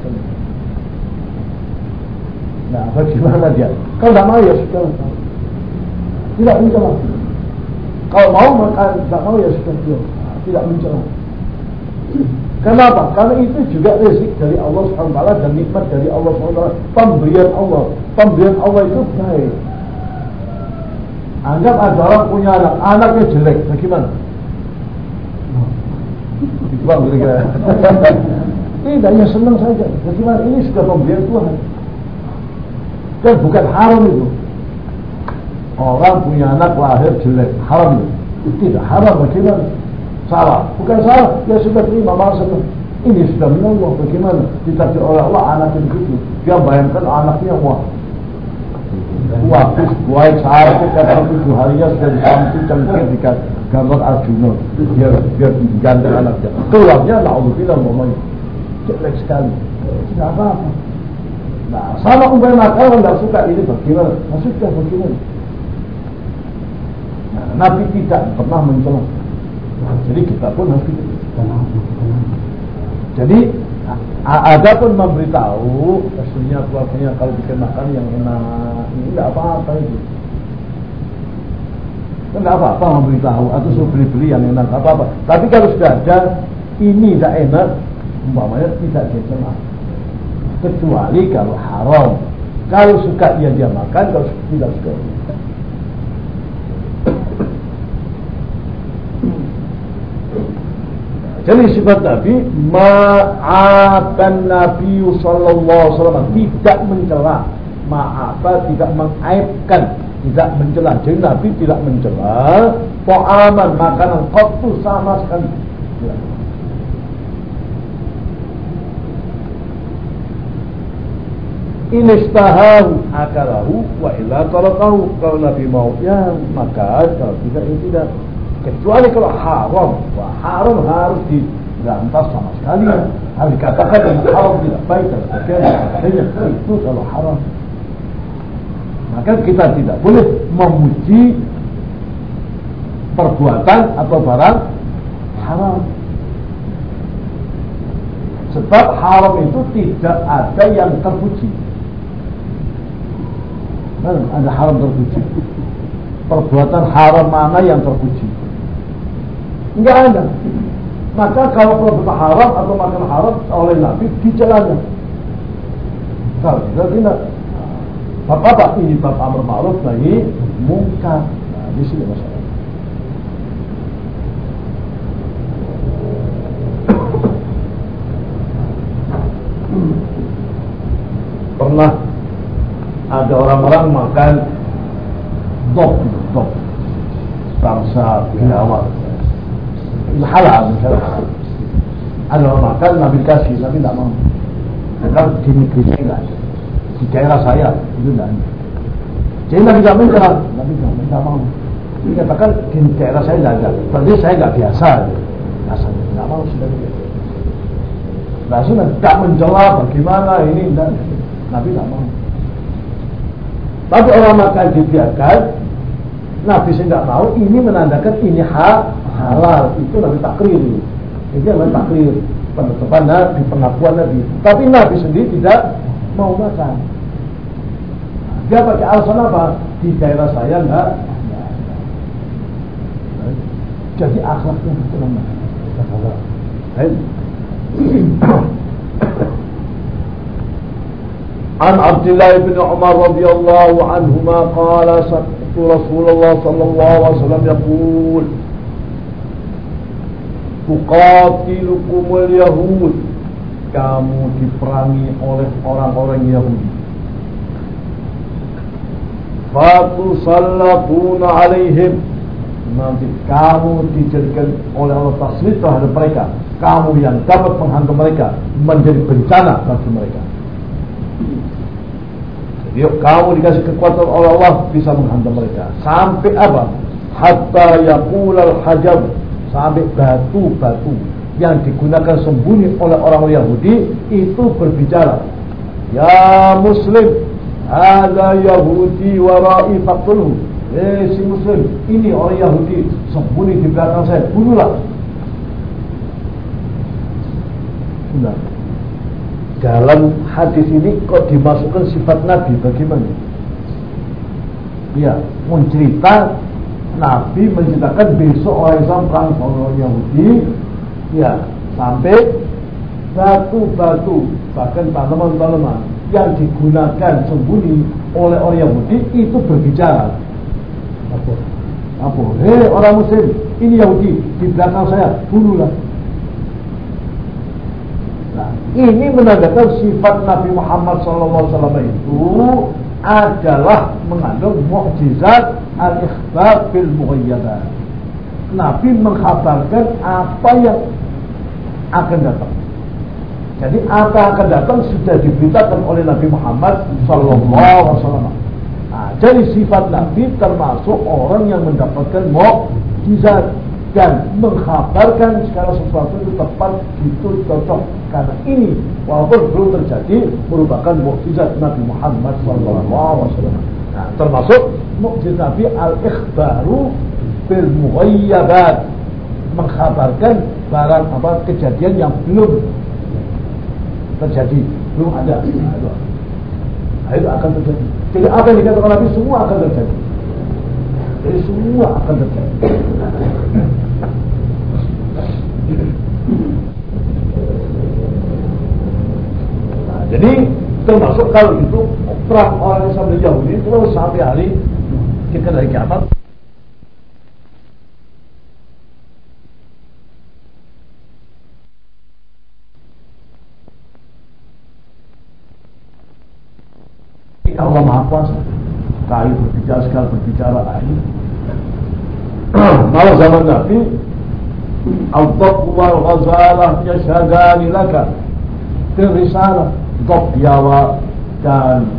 Nah, bagaimana dia? Kalau tidak mau ya sudah. Tidak mencela. Kalau mau makan, tidak mau ya sudah dia. Tidak mencela. Kenapa? Karena itu juga rezeki dari Allah SWT dan nikmat dari Allah SWT. Pemberian Allah. Pemberian Allah itu baik. Anggap ada orang punya anak, anaknya jelek, bagaimana? Bang, kira-kira. [laughs] Tidak, ya senang saja. Bagaimana? Ini sudah pemberian Tuhan. Dan bukan haram itu. Orang punya anak lahir jelek, haram itu. Tidak haram bagaimana? Salah, bukan salah. Ya sudah terima malah Ini sudah menolak bagaimana? Ditakdir oleh Allah anaknya begitu. Dia bayangkan anaknya wah Wah, baik saat kata tujuh harinya sudah di samping cengkir di gambar Arjuna. Biar biar ganteng anaknya. Keluarnya naudzubillah mamanya. Jelek sekali. Tidak apa-apa. Nah, sama umpama nakal tidak suka ini bagaimana? Nah, sudah bagaimana? Nah, Nabi tidak pernah mencela. Nah, jadi kita pun harus kita. Jadi ada pun memberitahu aslinya keluarganya kalau bikin makan yang enak ini tidak apa-apa itu. Tidak apa-apa memberitahu atau suruh beli-beli yang enak apa-apa. Tapi kalau sudah ada ini tidak enak, umpamanya tidak dicela kecuali kalau haram. Kalau suka dia dia makan, kalau tidak suka. Jadi sifat Nabi ma'aban Nabi sallallahu alaihi wasallam tidak mencela, ma'afa tidak mengaibkan, tidak mencela. Jadi Nabi tidak mencela ta'aman makanan qattu sama sekali. Ya. Ini istahahu akalahu wa illa tarakahu kalau Nabi mau ya maka kalau tidak ya tidak. Kecuali kalau haram. Wah haram harus dirantas sama sekali. Harus dikatakan yang haram tidak baik dan sebagainya. Itu kalau haram. Maka kita tidak boleh memuji perbuatan atau barang haram. Sebab haram itu tidak ada yang terpuji ada haram terpuji. Perbuatan haram mana yang terpuji? Enggak ada. Maka kalau perbuatan haram atau makan haram oleh Nabi dicelanya. Kalau tidak tidak. Bab apa? Ini bab amr ma'ruf nahi mungkar. Di sini masalah. Pernah ada orang-orang makan dok, dok, bangsa biawak. Halal misalnya. Ada orang makan, Nabi kasih, Nabi tidak mau. Karena di negeri saya ada. Di daerah saya itu tidak ada. Jadi Nabi tidak minta, Nabi tidak mau. Dia katakan di daerah saya tidak ada. Berarti saya tidak biasa. Rasanya tidak mau sudah. Nah sudah tidak menjawab bagaimana ini. Nabi tidak mau. Tapi orang makan dibiarkan, Nabi tidak mau, ini menandakan ini hal halal. Itu Nabi takrir. Ini Nabi takrir. Penetapan Nabi, pengakuan Nabi. Tapi Nabi sendiri tidak mau makan. Dia pakai alasan apa? Di daerah saya enggak. Jadi akhlaknya itu namanya. [clears throat] عن عبد الله بن عمر رضي الله عنهما قال سمعت رسول الله صلى الله عليه وسلم يقول تقاتلكم اليهود kamu diperangi oleh orang-orang Yahudi Fatusallabuna alaihim Nanti kamu dijadikan oleh Allah taslit terhadap mereka Kamu yang dapat menghantam mereka Menjadi bencana bagi mereka Jadi kamu dikasih kekuatan oleh Allah bisa menghantam mereka. Sampai apa? Hatta yaqulal hajab sampai batu-batu yang digunakan sembunyi oleh orang Yahudi itu berbicara. Ya Muslim, ada Yahudi warai faktulhu. Eh si Muslim, ini orang Yahudi sembunyi di belakang saya, bunuhlah. Sudah. Dalam hadis ini kok dimasukkan sifat Nabi bagaimana? Ya, mencerita Nabi menceritakan besok orang Islam perang orang Yahudi ya sampai batu-batu bahkan tanaman-tanaman yang digunakan sembunyi oleh orang Yahudi itu berbicara apa? Apa? Hei orang Muslim, ini Yahudi di belakang saya, bunuhlah. Nah, ini menandakan sifat Nabi Muhammad SAW itu adalah mengandung mukjizat al-ikhbar fil mughayyadat. Nabi mengkhabarkan apa yang akan datang. Jadi apa akan datang sudah diberitakan oleh Nabi Muhammad SAW. Nah, jadi sifat Nabi termasuk orang yang mendapatkan mukjizat dan mengkhabarkan segala sesuatu itu tepat itu cocok karena ini walaupun belum terjadi merupakan mukjizat Nabi Muhammad SAW. Nah, termasuk mukjizat Nabi al-ikhbaru bil mughayyabat mengkhabarkan barang apa kejadian yang belum terjadi, belum ada. Nah, itu akan terjadi. Jadi apa yang dikatakan Nabi semua akan terjadi. Jadi semua akan terjadi. Nah, jadi termasuk kalau itu perang orang Islam dan Yahudi terus sampai hari kita dari kiamat Allah Maha Kuasa. Kali berbicara sekali berbicara ini. [clears throat] Malah zaman Nabi, Al-Dhab wal Ghazalah yashadani laka risalah. Dhab Yawa dan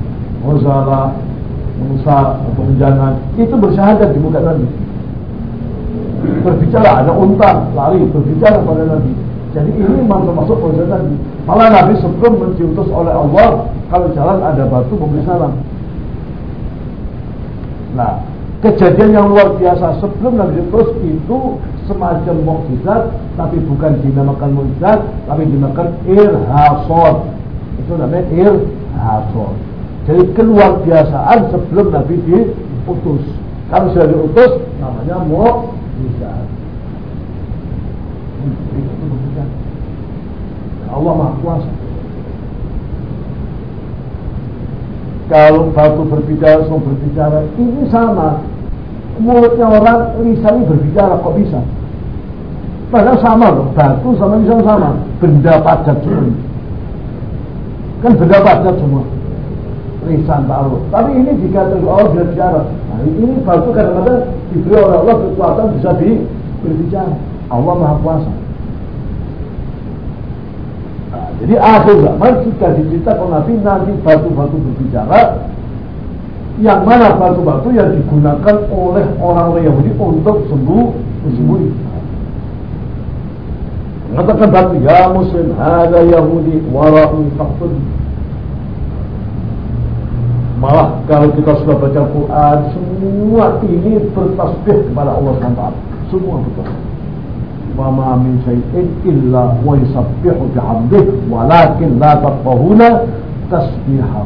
Ghazalah Musa atau jangan itu bersyahadat di muka Nabi. Berbicara ada unta lari berbicara pada Nabi. Jadi ini masuk masuk proses Nabi. Malah Nabi sebelum diutus oleh Allah kalau jalan ada batu memberi. Nah, kejadian yang luar biasa sebelum Nabi diutus itu semacam mukjizat tapi bukan dinamakan mukjizat tapi dinamakan irhasor. Itu namanya irhasor. Jadi keluar biasaan sebelum Nabi diutus. Kalau sudah diutus namanya mukjizat. Allah Maha Kuasa. Kalau batu berbicara, semua berbicara, ini sama. Mulutnya orang, lisannya berbicara, kok bisa? Padahal sama loh, batu sama lisan sama. Benda padat semua. Kan benda padat semua. Lisan taruh. Tapi ini jika Allah berbicara. Nah ini batu kadang-kadang diberi oleh Allah kekuatan bisa di berbicara. Allah Maha Kuasa. Jadi akhir zaman jika diceritakan Nabi nanti batu-batu berbicara yang mana batu-batu yang digunakan oleh orang-orang Yahudi untuk sembuh sembunyi. Mengatakan batu ya Muslim ada Yahudi wara'u faqtud. Malah kalau kita sudah baca Quran semua ini bertasbih kepada Allah SWT. Semua bertasbih. وما من شيء إلا هو يسبح بحمده ولكن لا تفقهون تسبيحه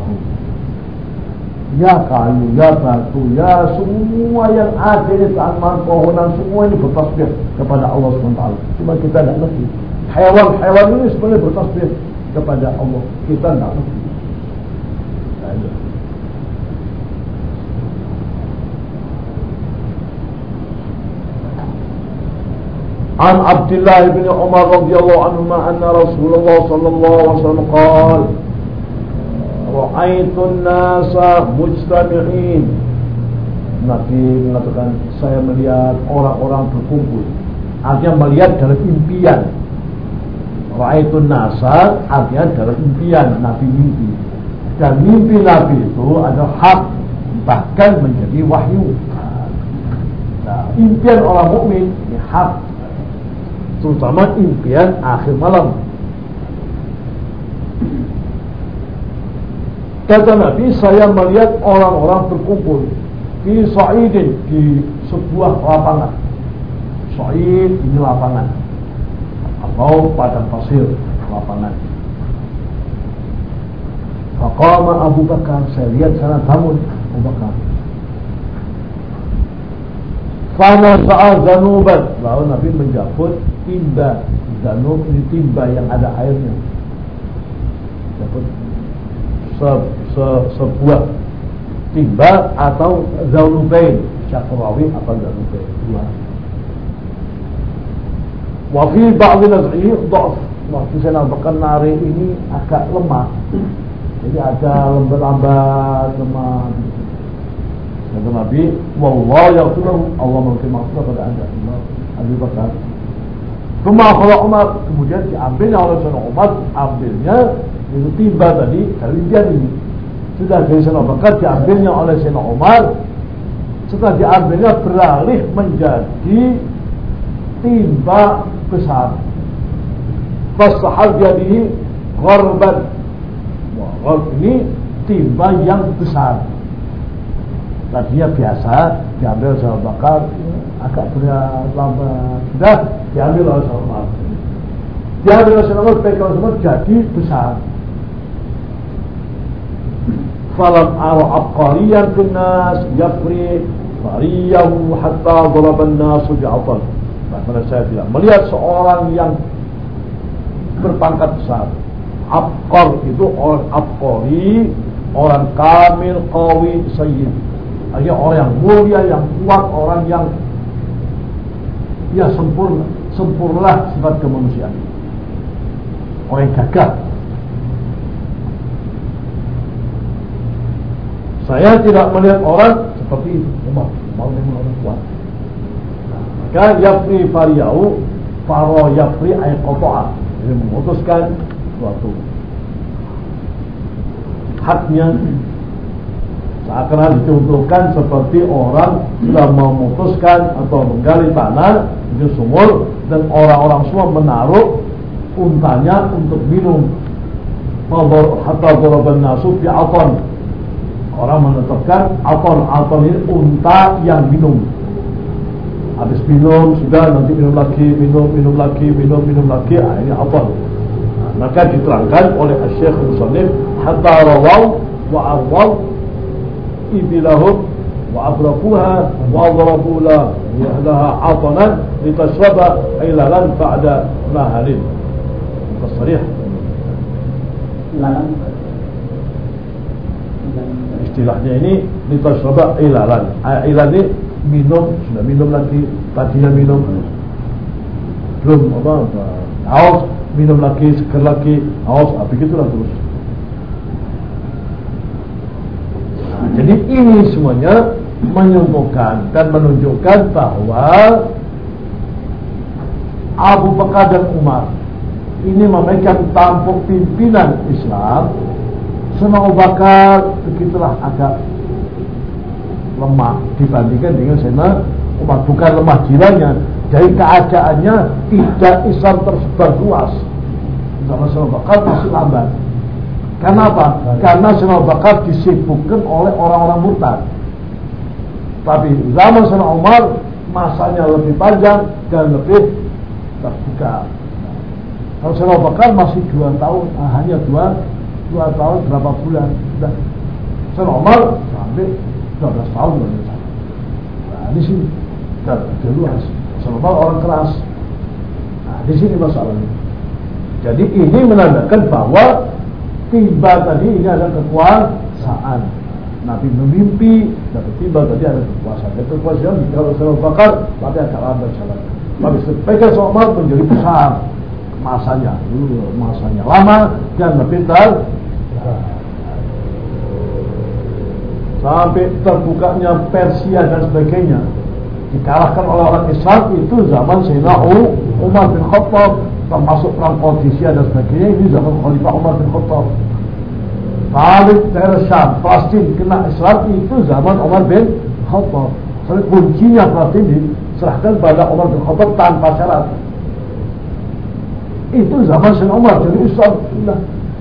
Ya kayu, ya batu, ya semua yang ada di taman pohonan semua ini bertasbih kepada Allah SWT. Cuma kita tidak ngerti. Hewan-hewan ini sebenarnya bertasbih kepada Allah. Kita tidak ngerti. عن عبد الله بن عمر رضي الله عنهما أن رسول الله صلى الله عليه وسلم قال رأيت الناس مجتمعين Nabi mengatakan saya melihat orang-orang berkumpul artinya melihat dalam impian Ra'aitun nasa artinya dalam impian Nabi mimpi dan mimpi Nabi itu adalah hak bahkan menjadi wahyu nah, impian orang mukmin ini hak terutama impian akhir malam. Kata Nabi saya melihat orang-orang berkumpul di sa'idin di sebuah lapangan. Sa'id ini lapangan. Atau padang pasir lapangan. Faqama Abu Bakar saya lihat sana bangun Abu Bakar Fana sa'a zanuban. Lalu Nabi menjemput timba Zanub ini timba yang ada airnya. Jemput se, se, sebuah timba atau zanubain. Syakrawi atau zanubain? Dua. Wafi ba'li naz'i Da'af Waktu saya nampakkan nari ini agak lemah Jadi ada lambat-lambat lemah Kata Nabi, Wallah ya Allah memberi maksud kepada anda. Abu Bakar. Kalau Umar kemudian diambilnya oleh Sayyidina Umar, ambilnya itu tiba tadi dari dia ini. Sudah dari Sayyidina Bakar diambilnya oleh Sayyidina Umar. Setelah diambilnya beralih menjadi timba besar. Fasahal jadi korban. Wah, ini timba yang besar tadinya biasa diambil sama bakar agak berat lambat sudah diambil oleh sama diambil oleh sama pegang semua jadi besar. Falam ara abqariyan kunnas yafri fariyahu hatta dalaban nasu bi'atal Mana saya bilang melihat seorang yang berpangkat besar. Abqar itu orang Abqari orang kamil qawi sayyid Artinya orang yang mulia, yang kuat, orang yang ya sempurna, sempurnalah sifat kemanusiaan. Orang yang gagah. Saya tidak melihat orang seperti itu. Umar, mau memang orang kuat. Maka Yafri Fariyau, Faro Yafri ayat kotoa. Jadi memutuskan suatu haknya seakan dicontohkan seperti orang sudah memutuskan atau menggali tanah di sumur dan orang-orang semua menaruh untanya untuk minum. Hatta doroban nasu fi aton. Orang menetapkan aton aton ini unta yang minum. Habis minum sudah nanti minum lagi minum minum lagi minum minum lagi. Ah, ini aton. Nah, maka diterangkan oleh Syekh Muslim hatta rawau wa arwaw إبلهم وأضربوها وأضربوا لها عطنا لتشرب علالا بعد نهر الصريح istilahnya ini litashraba ilalan ilan ini minum sudah minum lagi tadinya minum belum apa haus minum lagi seger lagi haus begitulah terus Jadi ini semuanya menyembuhkan dan menunjukkan bahwa Abu Bakar dan Umar ini memegang tampuk pimpinan Islam. Sama Abu Bakar begitulah agak lemah dibandingkan dengan Sena Umar. Bukan lemah jiwanya jadi keadaannya tidak Islam tersebar luas. Sama Sena Bakar masih lambat Kenapa? Karena Sayyidina Bakar disibukkan oleh orang-orang murtad. Tapi zaman Sayyidina Umar masanya lebih panjang dan lebih terbuka. Kalau Sayyidina Bakar masih dua tahun, nah, hanya dua dua tahun berapa bulan sudah. Sayyidina Umar sampai 12 tahun Nah di sini dan luas. Sayyidina Umar orang keras. Nah di sini masalahnya. Jadi ini menandakan bahwa tiba tadi ini ada kekuasaan. Nabi memimpi, Nabi tiba tadi ada kekuasaan. Dan kekuasaan kalau saya bakar, tapi akan lambat jalan. Tapi sebagai seorang menjadi besar masanya, masanya lama dan lebih ter sampai terbukanya Persia dan sebagainya dikalahkan oleh orang Islam itu zaman Sayyidina Umar bin Khattab termasuk perang Qadisiyah dan sebagainya ini zaman Khalifah Umar bin Khattab Khalid daerah Syam, Palestin kena Islam itu zaman Umar bin Khattab. Jadi kuncinya Palestin diserahkan pada Umar bin Khattab tanpa syarat. Itu zaman Sayyidina Umar. Jadi Islam sudah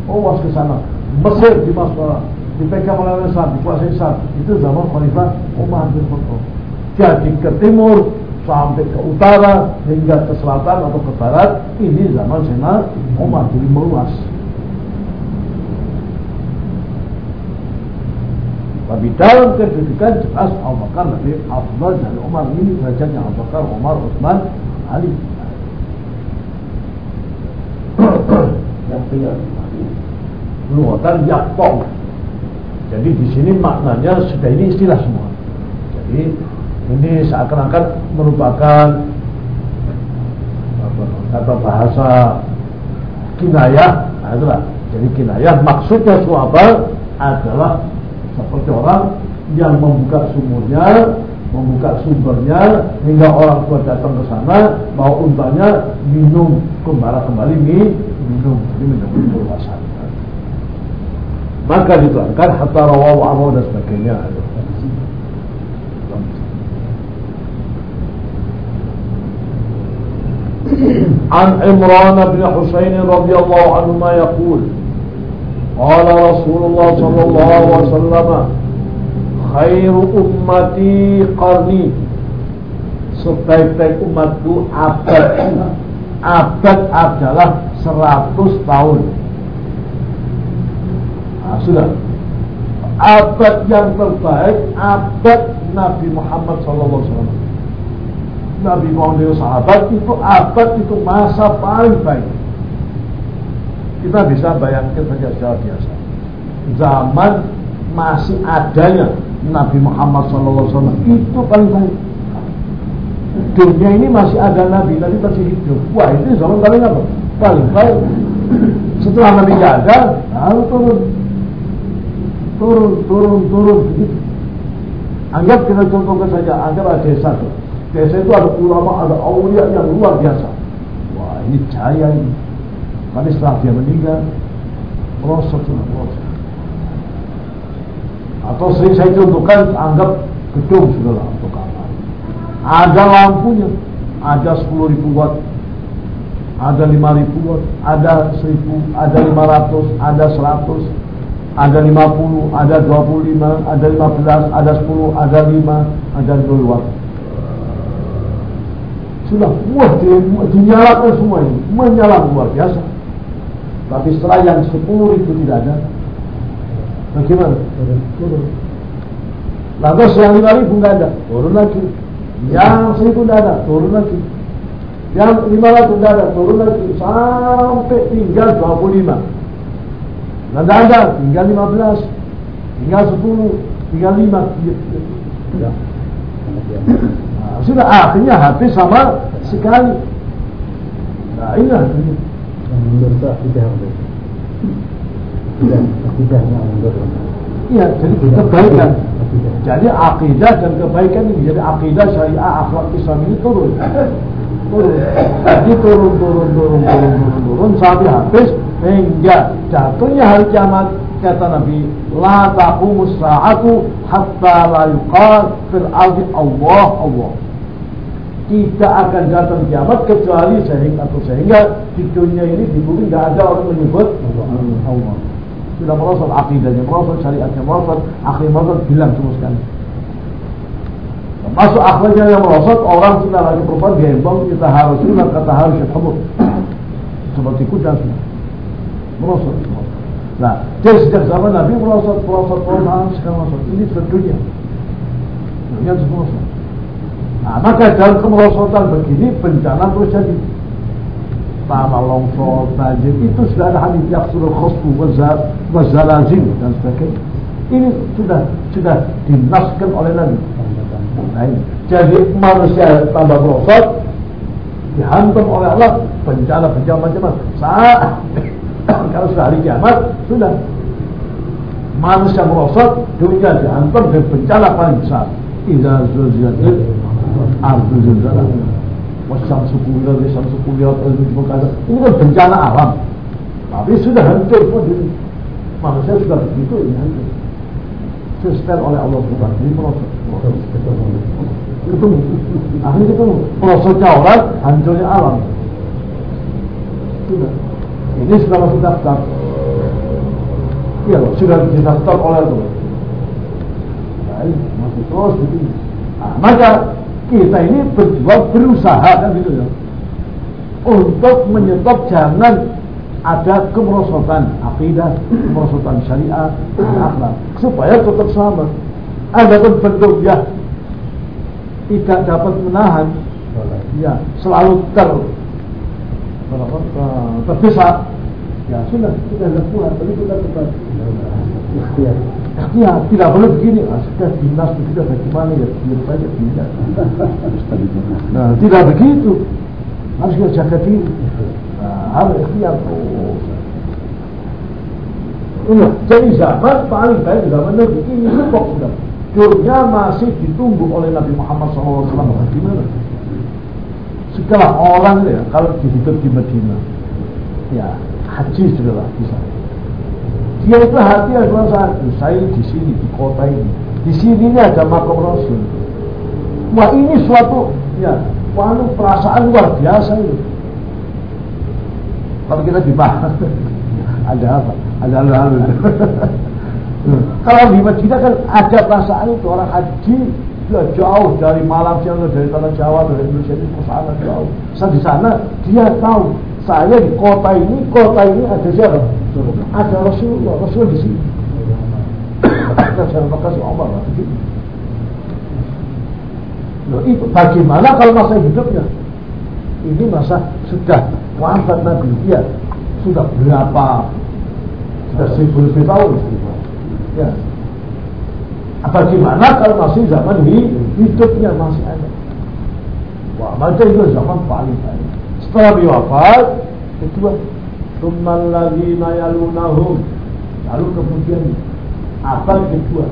awas ke sana. Mesir di Masra, dipegang oleh Islam, dikuasai Islam. Itu zaman Khalifah Umar bin Khattab. Jadi ke timur sampai ke utara hingga ke selatan atau ke barat ini zaman Sayyidina Umar jadi meluas. Tapi dalam kedudukan jelas Abu Bakar lebih afdal dari Umar ini derajatnya Abu Bakar, Umar, Utsman, Ali. [coughs] yang Luatan yakpong. Jadi di sini maknanya sudah ini istilah semua. Jadi ini seakan-akan merupakan kata bahasa kinayah, nah. Jadi kinayah maksudnya suapa adalah seperti orang yang membuka sumurnya, membuka sumbernya hingga orang tua datang ke sana mau untanya minum kembali kembali minum. Jadi minum itu maka diterangkan hatta rawahu amal dan sebagainya عن عمران بن حسين رضي الله عنهما يقول قال رسول الله صلى الله عليه وسلم خير أمتي قرني sebaik-baik umatku abad abad adalah 100 tahun nah, sudah abad yang terbaik abad Nabi Muhammad SAW Nabi Muhammad sahabat itu abad itu masa paling baik. Kita bisa bayangkan saja secara biasa. Zaman masih adanya Nabi Muhammad SAW itu paling baik. Dunia ini masih ada Nabi Nabi masih hidup. Wah itu zaman paling apa? paling baik. Setelah Nabi tidak ada lalu turun. Turun turun turun. Anggap kita contohkan saja anggap ada desa tuh desa itu ada ulama ada awliya yang luar biasa wah ini jaya ini tapi setelah dia meninggal, merosot sudah merosot. Atau sering saya contohkan, anggap gedung sudah lah untuk kamar. Ada lampunya, ada 10 ribu watt, ada 5 ribu watt, ada 1000, ada 500, ada 100, ada 50, ada 25, ada 15, ada 10, ada 5, ada 2 watt. Sudah, wah, dinyalakan ini, menyala luar biasa. Tapi setelah yang sepuluh itu tidak ada, bagaimana? Turun. Lalu yang lima ribu nggak ada, turun lagi. Yang seribu tidak ada, turun lagi. Yang lima ratus tidak ada, turun lagi. Sampai tinggal dua puluh lima. Nggak ada, tinggal lima belas, tinggal sepuluh, tinggal lima. Ya. Sudah akhirnya habis sama sekali. Nah ini yang mundur itu akidah akidahnya mundur iya jadi kebaikan. Jadi akidah dan kebaikan ini. Jadi akidah syariah akhlak Islam ini turun. Turun. Jadi turun turun turun turun turun turun. Sampai habis hingga jatuhnya hari kiamat kata Nabi la taqumus sa'atu hatta la yuqal fil ardi Allah Allah tidak akan datang kiamat kecuali sehingga atau sehingga di dunia ini di bumi tidak ada orang menyebut Allah. Sudah merosot akidahnya, merosot syariatnya, merosot akhir merosot bilang semua sekali. Masuk akhlaknya yang merosot, orang sudah lagi perempuan gembong, kita harus sudah kata harus syekhabut. Seperti kuda semua. Merosot. Nah, jadi sejak zaman Nabi merosot, merosot, merosot, sekarang merosot. Ini sudah dunia. Itu merosot. Nah, maka dalam kemerosotan begini bencana terus jadi tanah longsor, banjir itu sudah ada hadis suruh khosbu wazalazim dan sebagainya. Ini sudah sudah dinaskan oleh Nabi. Nah, jadi manusia tambah merosot dihantam oleh Allah bencana bencana macam-macam. Saat kalau sudah hari kiamat sudah. Manusia merosot dunia dihantam dengan bencana paling besar. Idza zulzilatil ardu zilzalah wasyamsu kuwirat wasyamsu kuwirat ini kan bencana alam. Tapi sudah hancur pun ini manusia sudah begitu ini hancur. Suster oleh Allah bukan ini merosot. Ketemu. Akhirnya ketemu. Merosotnya orang hancurnya alam. Sudah ini sudah masuk daftar iya loh sudah didaftar oleh Allah baik masih terus begini nah, maka kita ini berjuang berusaha kan gitu ya. Untuk menyetop jangan ada kemerosotan akidah, kemerosotan syariat, akhlak supaya tetap selamat. Ada pun bentuknya tidak dapat menahan, ya selalu ter terdesak. Ya sudah kita tapi kita tetap ikhtiar. Ikhtiar tidak boleh begini. Ah, sudah dinas begitu bagaimana ya diam saja tidak. Nah tidak begitu. Harus kita jaga diri. Nah, ikhtiar terus. Iya, jadi zaman paling baik zaman Nabi ini cukup sudah. Dunia masih ditunggu oleh Nabi Muhammad SAW bagaimana? Setelah orang ya, kalau dihidup di Medina, ya haji sudahlah bisa. Dia itu hati adalah saat saya di sini di kota ini, di sini ini ada makam Rasul. Wah ini suatu ya, wah perasaan luar biasa itu. Kalau kita dibahas [laughs] ada apa? Ada hal-hal. [laughs] Kalau di Madinah kan ada perasaan itu orang haji dia jauh dari Malang, dari tanah Jawa, dari Indonesia itu ke sana jauh. Saya di sana dia tahu saya di kota ini, kota ini ada siapa? Ada Rasulullah, Rasul di sini. Ada jalan makasih Umar lah. Loh, itu bagaimana kalau masa hidupnya? Ini masa sudah wafat Nabi ya sudah berapa sudah seribu lebih tahun ya apa gimana kalau masih zaman hidupnya masih ada? Wah maka itu zaman paling baik setelah wafat kedua Tummal ladzina yalunahum. Lalu kemudian apa kedua?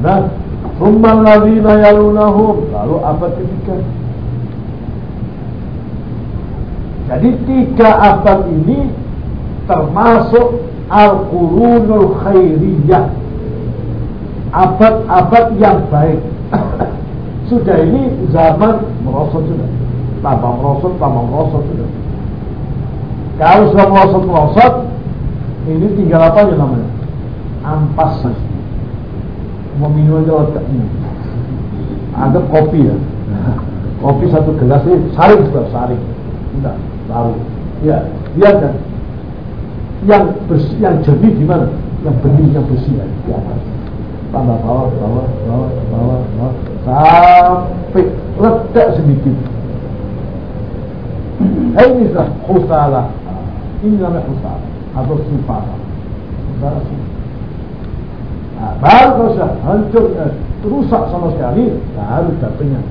Nah Tummal ladzina yalunahum. Lalu apa ketiga? Jadi tiga abad ini termasuk Al-Qurunul Khairiyah. Abad-abad yang baik. sudah ini zaman merosot sudah. Tambah merosot, tambah merosot sudah. Kalau sudah merosot-merosot, ini tinggal apa ya namanya? Ampas saja. Mau minum aja otaknya. Ada kopi ya. Kopi satu gelas ini saring sudah saring. Udah lalu ya biarkan yang bersih, yang jernih di mana yang benih yang bersih ya, di atas tambah bawah bawah bawah bawah bawah. Sampai ledak sedikit. [clears throat] Ini sudah khusalah. Ini namanya khusalah. Atau sifat. Nah, baru sudah hancur, eh, rusak sama sekali, baru datangnya.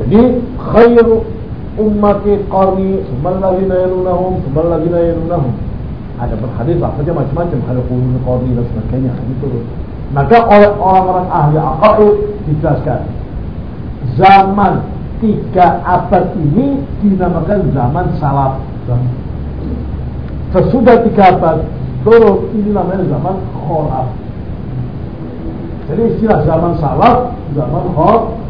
Jadi khair ummati qarni summal ladzina yalunahum summal ladzina yalunahum. Ada berhadis saja macam-macam ada qurun qarni dan sebagainya itu. Maka oleh orang-orang ahli akal dijelaskan zaman tiga abad ini dinamakan zaman salaf. Sesudah tiga abad turun ini namanya zaman kholaf. Jadi istilah zaman salaf, zaman kholaf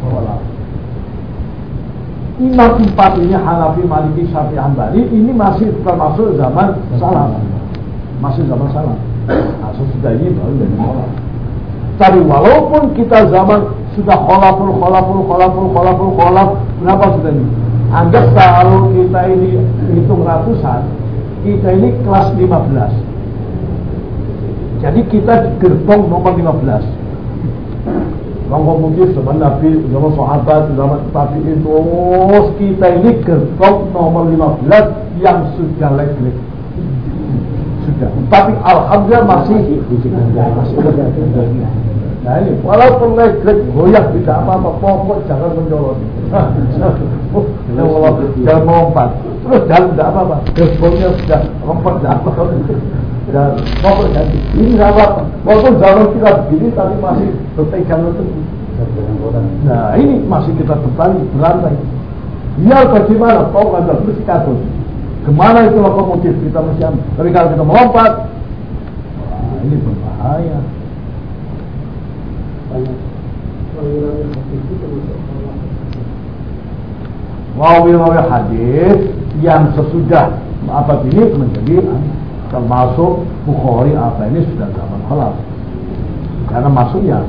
imam empat ini Hanafi, Maliki, Syafi'i, Hambali ini masih termasuk zaman salam. Masih zaman salam. Nah, sesudah ini baru dari sholat. Tapi walaupun kita zaman sudah kholaful, kholaful, kholaful, kholaful, kholaf, berapa sudah ini? Anggap kalau kita ini hitung ratusan, kita ini kelas 15. Jadi kita gerbong nomor 15 Monggo mungkin zaman Nabi, zaman sahabat, zaman tabi'in terus kita ini gerbong nomor 15 yang sudah leg-leg. Tapi alhamdulillah masih Nah ini, walaupun leg-leg goyah tidak apa-apa, pokok jangan mencolot. jangan melompat. Terus jalan tidak apa-apa. Gerbongnya sudah lompat tidak apa-apa. Dan pokok jadi ini apa? Walaupun zaman kita begini tapi masih berpegang itu. Nah ini masih kita bertani berantai. Biar bagaimana, kau kan mesti takut. Ke mana itu lokomotif kita mesti ambil. Tapi kalau kita melompat, wah, ini berbahaya. rawi-rawi hadis yang sesudah apa ini menjadi termasuk Bukhari apa ini sudah zaman halal karena masuknya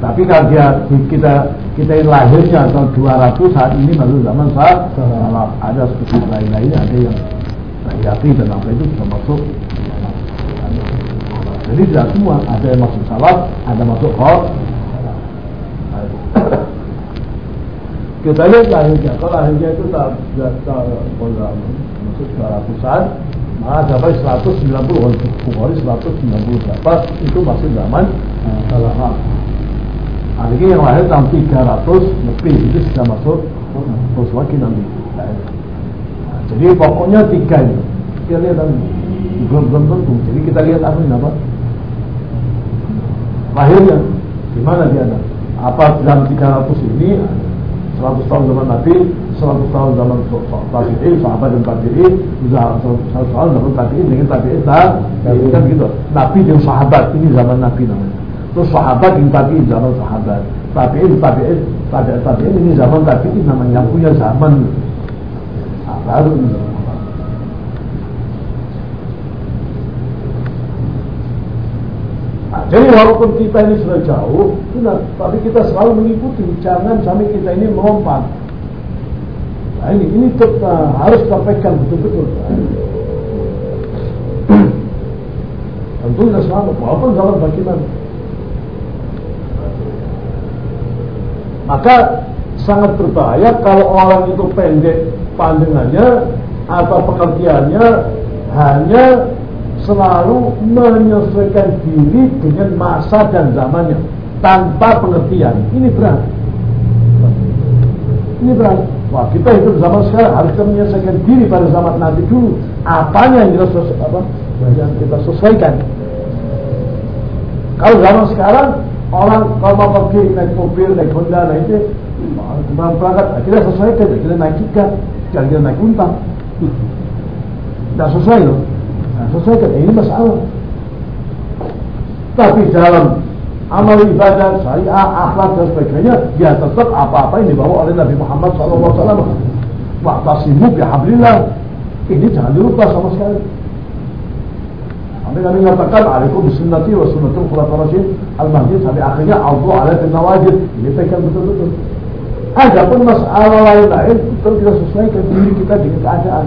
tapi kalau dia kita kita ini lahirnya tahun 200 saat ini baru zaman saat ada seperti lain-lain ada yang Bayati dan apa itu sudah masuk. Jadi tidak semua ada yang masuk salah ada masuk khol kita lihat lahirnya. Kalau lahirnya itu tak masuk 200an maka sampai 190 Bukhari 190 berapa itu masih zaman salah. Nah, ini yang lahir tahun 300 lebih itu sudah masuk lagi nanti. Nah, jadi pokoknya tiga ini. Kita lihat tadi belum belum tentu. Jadi kita lihat apa ini apa? Lahirnya di mana dia ada? Apa dalam 300 ini 100 tahun zaman Nabi, 100 tahun zaman tabi'in, sahabat dan tabi'in, 100 tahun zaman tabi'in dengan tabi'in dan kan gitu. Nabi dan sahabat ini zaman Nabi namanya. Terus sahabat dengan tabi'in zaman sahabat. Tabi'in, tabi'in, tabi'in, tabi'in ini zaman tabi'in namanya punya zaman. Baru ini. Nah, jadi walaupun kita ini sudah jauh, sudah, tapi kita selalu mengikuti. Jangan sampai kita ini melompat. Nah, ini ini tetap, harus kita pegang betul-betul. Tidak selalu, walaupun dalam bagaimana. Maka sangat berbahaya kalau orang itu pendek pandangannya atau pekerjaannya hanya selalu menyesuaikan diri dengan masa dan zamannya tanpa pengertian. Ini berat. Ini berat. Wah kita hidup zaman sekarang harus kita diri pada zaman nanti dulu. Apanya yang kita sesuai, apa? Yang kita sesuaikan. Kalau zaman sekarang orang kalau mau pergi naik mobil, naik Honda, naik itu, berangkat, kita sesuaikan, kita naik tiga, jangan naik unta. Tidak sesuai loh. Nah, sesuaikan ini masalah. Tapi dalam amal ibadah, syariah, akhlak dan sebagainya, dia tetap apa-apa yang dibawa oleh Nabi Muhammad SAW. Wa'tasimu bihablillah. Ini jangan dirubah sama sekali. Sampai Nabi mengatakan, Alaikum bisunnati wa sunnatul khulafa rasyid al-mahdi sampai akhirnya Allah ala bin nawajid. Ini pegang betul-betul. Adapun masalah lain-lain, kita tidak sesuaikan diri kita dengan keadaan.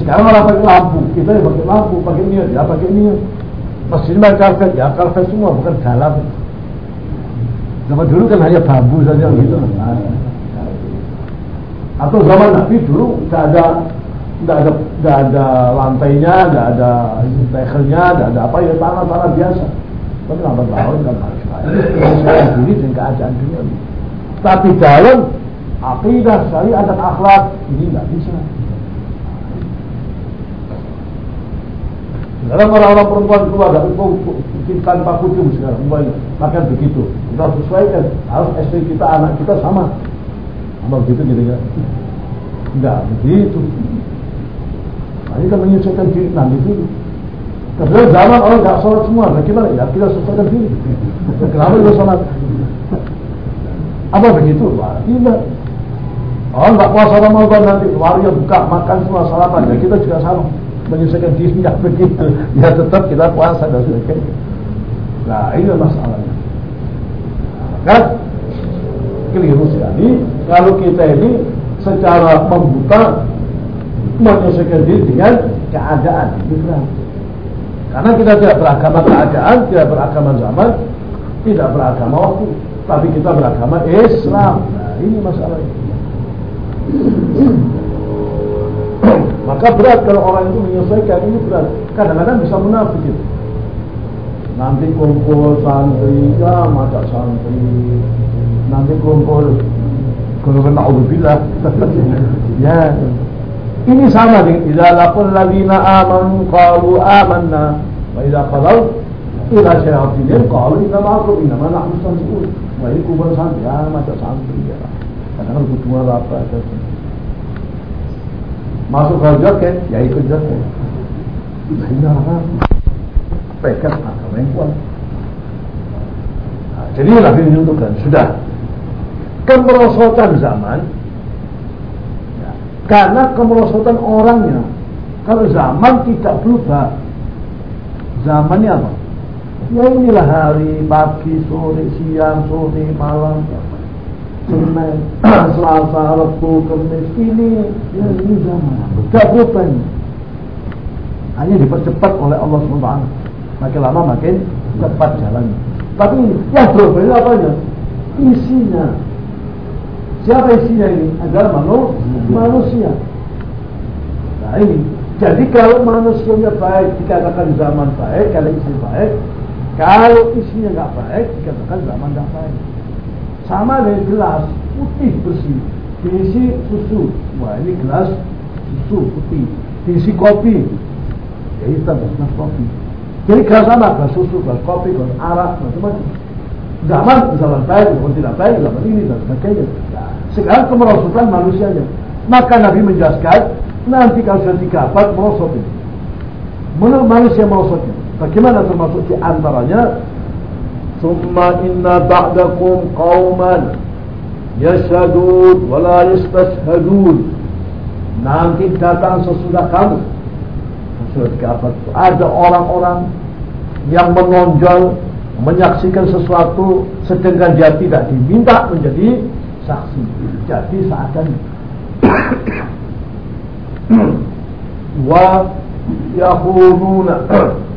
Sekarang orang pakai lampu, kita yang pakai lampu, pakai niat, ya pakai niat. Mesin karpet, ya karpet semua, bukan dalam. Zaman dulu kan hanya bambu saja gitu. Atau zaman Nabi dulu tidak ada tidak ada tidak ada lantainya, tidak ada tegelnya, tidak ada apa ya tanah-tanah biasa. Tapi lambat laun kan harus menyesuaikan diri dengan keadaan dunia. Tapi dalam akidah, syariat dan akhlak ini tidak bisa. Dalam orang-orang perempuan keluar dari mungkin tanpa kucing sekarang umpamanya makan begitu. Kita harus sesuaikan. Harus istri kita, anak kita sama. Sama begitu gitu ya. Enggak begitu. Nah, kan menyesuaikan diri nanti dulu. Karena zaman orang nggak sholat semua, nah gimana? Ya kita sesuaikan diri. Kenapa kita sholat? Apa begitu? Wah, tidak. Oh, nggak puasa Ramadan nanti, waria buka makan semua sarapan. Ya kita juga sama. Menyelesaikan diri yang [laughs] begitu. Ya tetap kita puasa dan sebagainya. Nah ini masalahnya. Kan? Keliru sekali. Kalau kita ini secara membuka menyelesaikan diri dengan keadaan karena kita tidak beragama keadaan tidak beragama zaman tidak beragama waktu tapi kita beragama Islam nah ini masalahnya [clears throat] maka berat kalau orang itu menyelesaikan ini berat. Kadang-kadang bisa munafik gitu. Nanti kumpul santri, ya mata santri. Nanti kumpul kalau kena bilah. ya. Ini sama dengan idza laqul ladina amanu qalu amanna wa idza qalu ila syayatin qalu inna ma'akum inna ma nahnu mustahzi'un. Wa ini kumpul santri, ya mata santri ya. Kadang-kadang hubungan apa Masuk ke joget, ya ikut joget. Nah, ini orang pegang agama yang kuat. Nah, jadi Nabi menentukan, sudah kemerosotan zaman ya, karena kemerosotan orangnya kalau zaman tidak berubah zamannya apa? Ya inilah hari, pagi, sore, siang, sore, malam Senin, [clears throat] Selasa, Rabu, Kamis Ini, ya ini zaman ini Hanya dipercepat oleh Allah SWT Makin lama makin cepat jalannya Tapi yang ini apanya? Isinya Siapa isinya ini? Adalah manusia. Nah ini. Jadi kalau manusianya baik dikatakan zaman baik, kalau isi baik. Kalau isinya nggak baik dikatakan zaman nggak baik. Sama dengan gelas putih bersih, diisi susu. Wah ini gelas susu putih. Diisi kopi, ya hitam gelas kopi. Jadi gelas sama, gelas susu, gelas kopi, gelas arak, macam-macam. Zaman zaman baik, zaman tidak baik, zaman ini dan sebagainya. Sekarang kemerosotan manusianya. Maka Nabi menjelaskan, nanti kalau sudah tiga abad merosot. Menurut manusia merosotnya. Bagaimana termasuk di antaranya? Summa inna ba'dakum qawman yashadun wala yastashadun. Nanti datang sesudah kamu. Sudah tiga abad. Ada orang-orang yang menonjol menyaksikan sesuatu sedangkan dia tidak diminta menjadi saksi. Jadi seakan [clears throat] wa yahununa [clears throat]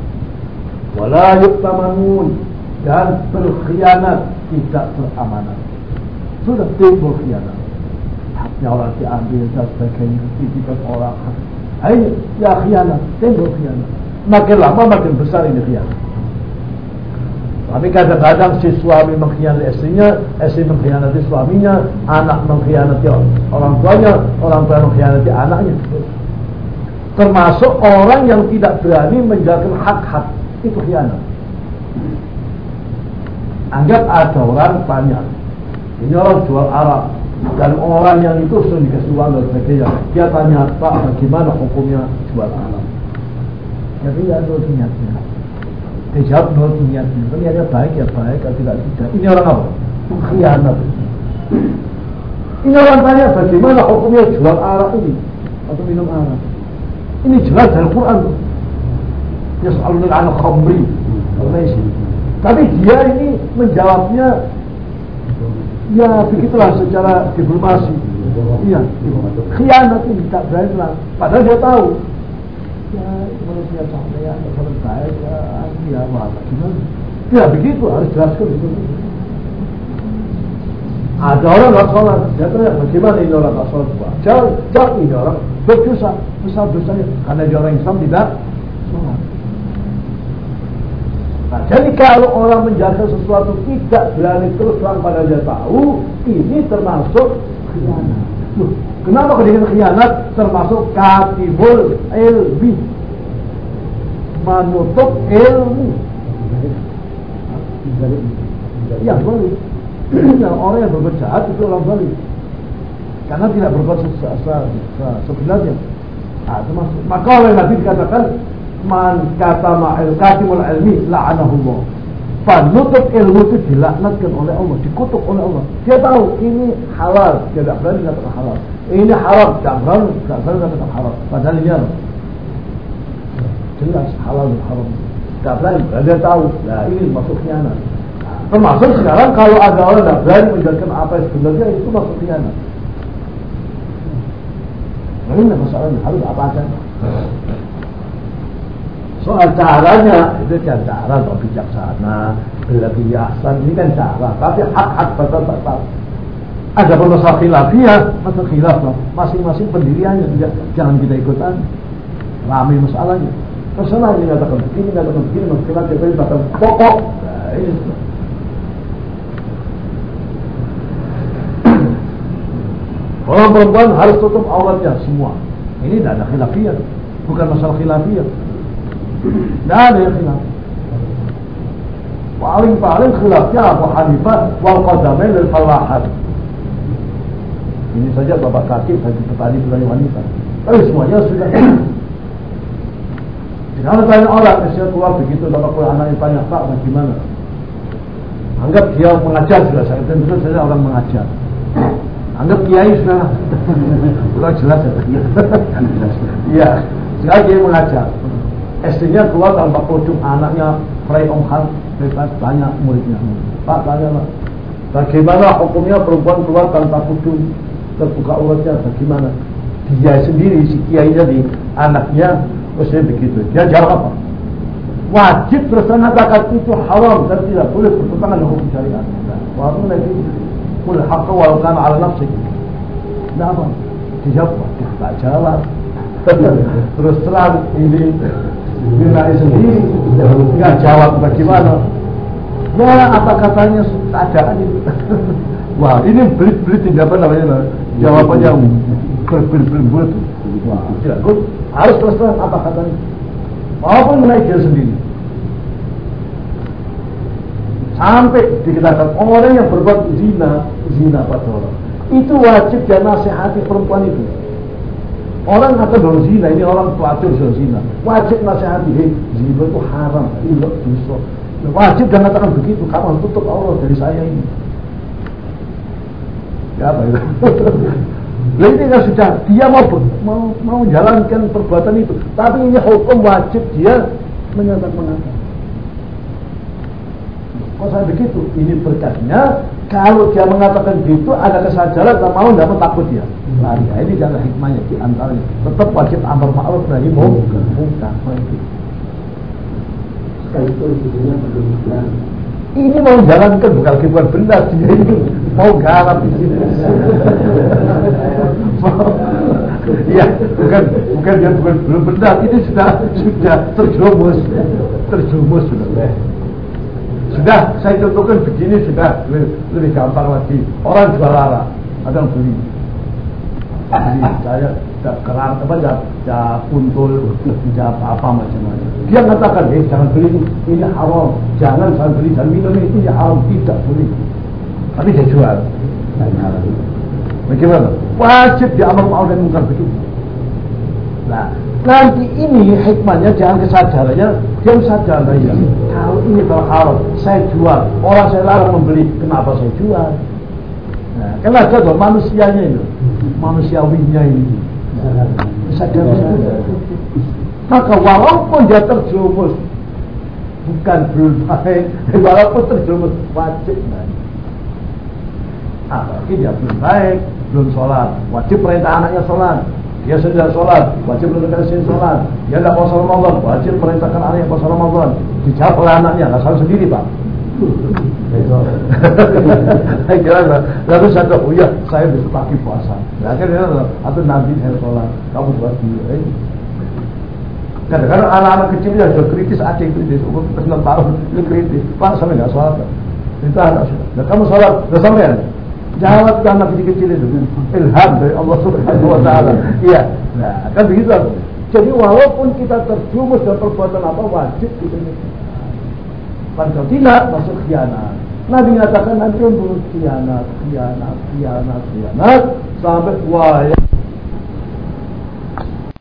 wa la yuktamanun dan berkhianat tidak beramanat. Sudah timbul khianat. Haknya orang diambil dan sebagainya, titipan orang. Ini ya khianat, timbul khianat. Makin lama makin besar ini khianat. Tapi kadang-kadang si suami mengkhianati istrinya, istri mengkhianati suaminya, anak mengkhianati orang tuanya, orang tua mengkhianati anaknya. Termasuk orang yang tidak berani menjaga hak-hak itu khianat. Anggap ada orang tanya, ini orang jual Arab dan orang yang itu sudah dikasih uang dan sebagainya. Dia tanya, Pak, bagaimana hukumnya jual Arab? Jadi ya itu niatnya. Dijawab menurut niatnya. Niatnya baik ya baik, kalau tidak tidak. Ini orang apa? Khianat. Ini orang tanya bagaimana hukumnya jual arak ini atau minum arak. Ini jelas dari Quran. Ya soal anak khamri. Tapi dia ini menjawabnya ya begitulah secara diplomasi. Iya, khianat ini tak berani lah. Padahal dia tahu. Ya manusia capek ya kalau baik ya ya gimana? Ya begitu harus jelaskan itu. Ada orang nggak sholat? Dia tanya bagaimana ini orang nggak sholat? Jauh jauh ini orang. Berdosa besar dosanya. Karena dia orang Islam tidak sholat Nah, jadi kalau orang menjaga sesuatu tidak berani terus terang pada dia tahu, ini termasuk khianat. Kenapa ketika khianat? Termasuk katibul ilmi. Menutup ilmu. Ya boleh yang orang yang berbuat jahat itu orang boleh karena tidak berbuat sebenarnya nah, maksud. maka oleh Nabi dikatakan man kata ma'il katibul ilmi la'anahullah. Penutup ilmu itu dilaknatkan oleh Allah dikutuk oleh Allah. Dia tahu ini halal dia tidak berani katakan halal. Ini haram tidak berani tidak berani katakan haram padahal haram jelas halal dan haram. Tidak berani dia tahu. Nah ini masuk khianat termasuk sekarang kalau ada orang tidak berani menjalankan apa yang sebenarnya itu masuk khianat nah ini masalahnya. Harus apa aja soal caranya itu kan cara atau bijaksana lebih ahsan ini kan cara tapi hak-hak batal-batal ada masalah khilafiyah, masalah khilaf. Masing-masing pendiriannya tidak jangan kita ikutan. Ramai masalahnya. Terserah ini katakan begini, katakan begini, masalah kita ini katakan pokok. Nah, [clears throat] perempuan harus tutup auratnya semua. Ini tidak ada khilafiyah. Bukan masalah khilafiyah. Tidak ada yang khilaf. Paling-paling khilafnya Abu Hanifah wal qadamain lil falahat. Ini saja bapak kaki bagi petani petani wanita. Tapi semuanya sudah. Kalau tanya orang, saya keluar begitu, lalu kalau anaknya tanya, Pak, bagaimana? Anggap dia mengajar sudah, saya tentu saja orang mengajar. Anggap kiai sudah, [laughs] kalau jelas ya. [laughs] Iya, sekarang dia mengajar. SD-nya keluar tanpa kodok, anaknya Frey Om Han, bebas banyak muridnya. Pak, tanya Pak, bagaimana hukumnya perempuan keluar tanpa kudung, terbuka uratnya, bagaimana? Dia sendiri, si kiai jadi anaknya, Maksudnya begitu. Dia jawab apa? Wajib terus mengatakan itu haram dan tidak boleh bertentangan dengan hukum syariat. Walaupun lagi kul haqqa walau kana ala nafsi. Tidak apa? Dijawab, tak jawab. [laughs] terus terang ini Binai sendiri nggak jawab bagaimana ya apa katanya keadaan itu [laughs] wah ini belit-belit tidak apa namanya jawabannya berbelit-belit wah tidak harus terus terang apa katanya. Maupun mengenai dia sendiri. Sampai dikatakan orang yang berbuat zina, zina pada orang. Itu wajib dia nasihati perempuan itu. Orang kata bahwa zina, ini orang tua sudah zina. Wajib nasihati, hei, zina itu haram, itu dosa. Wajib dia mengatakan begitu, kamu tutup Allah dari saya ini. Ya apa itu? [laughs] Ini kan sudah dia mau mau mau menjalankan perbuatan itu, tapi ini hukum wajib dia menyatakan mengatakan. Kok saya begitu? Ini berkatnya kalau dia mengatakan begitu ada kesadaran dan mau tidak takut dia. Nah, ya, ini jangan hikmahnya di antaranya. Tetap wajib amar ma'ruf nahi munkar. Belum ini mau jalankan bukan lagi bukan benda dia ini mau garap di sini. Iya, bukan bukan dia bukan belum benda ini sudah sudah terjerumus terjerumus sudah. Sudah saya contohkan begini sudah lebih, lebih gampang lagi. Orang jual ada yang beli. Beli saya kerang apa ya, ya puntul, ya apa apa macam-macam. Dia katakan, eh jangan beli ini, haram, jangan jangan beli, jangan minum ini, haram, tidak boleh. Tapi dia jual. Bagaimana? Wajib diamal mau dan mungkar begitu. Nah, nanti ini hikmahnya jangan kesadarannya, dia sadar ya. Kalau ini kalau haram, saya jual, orang saya larang membeli, kenapa saya jual? Nah, kan ada manusianya itu, manusiawinya ini. Sadar. Maka walaupun dia terjerumus bukan belum baik [laughs] walaupun terjerumus wajib. Baik apalagi dia belum baik belum sholat. Wajib perintah anaknya sholat dia sudah sholat wajib menunaikan sholat dia tidak puasa Ramadan wajib perintahkan anaknya puasa Ramadan dijawab oleh anaknya nggak salah sendiri pak [laughs] kira lalu saya tahu, oh ya saya bisa pakai puasa. Nah, akhirnya atau nanti saya sholat, kamu buat dulu. Eh. Kadang-kadang anak-anak kecil yang sudah kritis, ada yang kritis, umur 9 tahun itu kritis. Pak, sampai nggak sholat. Itu anak sudah. Nah, kamu sholat, udah sampai Jawab anak kecil-kecil itu. Ilham dari Allah Subhanahu Wa Taala. Iya. Nah, kan begitu. Jadi walaupun kita terjumus dalam perbuatan apa wajib kita kalau tidak masuk khianat. Nabi mengatakan nanti untuk khianat, khianat, khianat, khianat sampai wah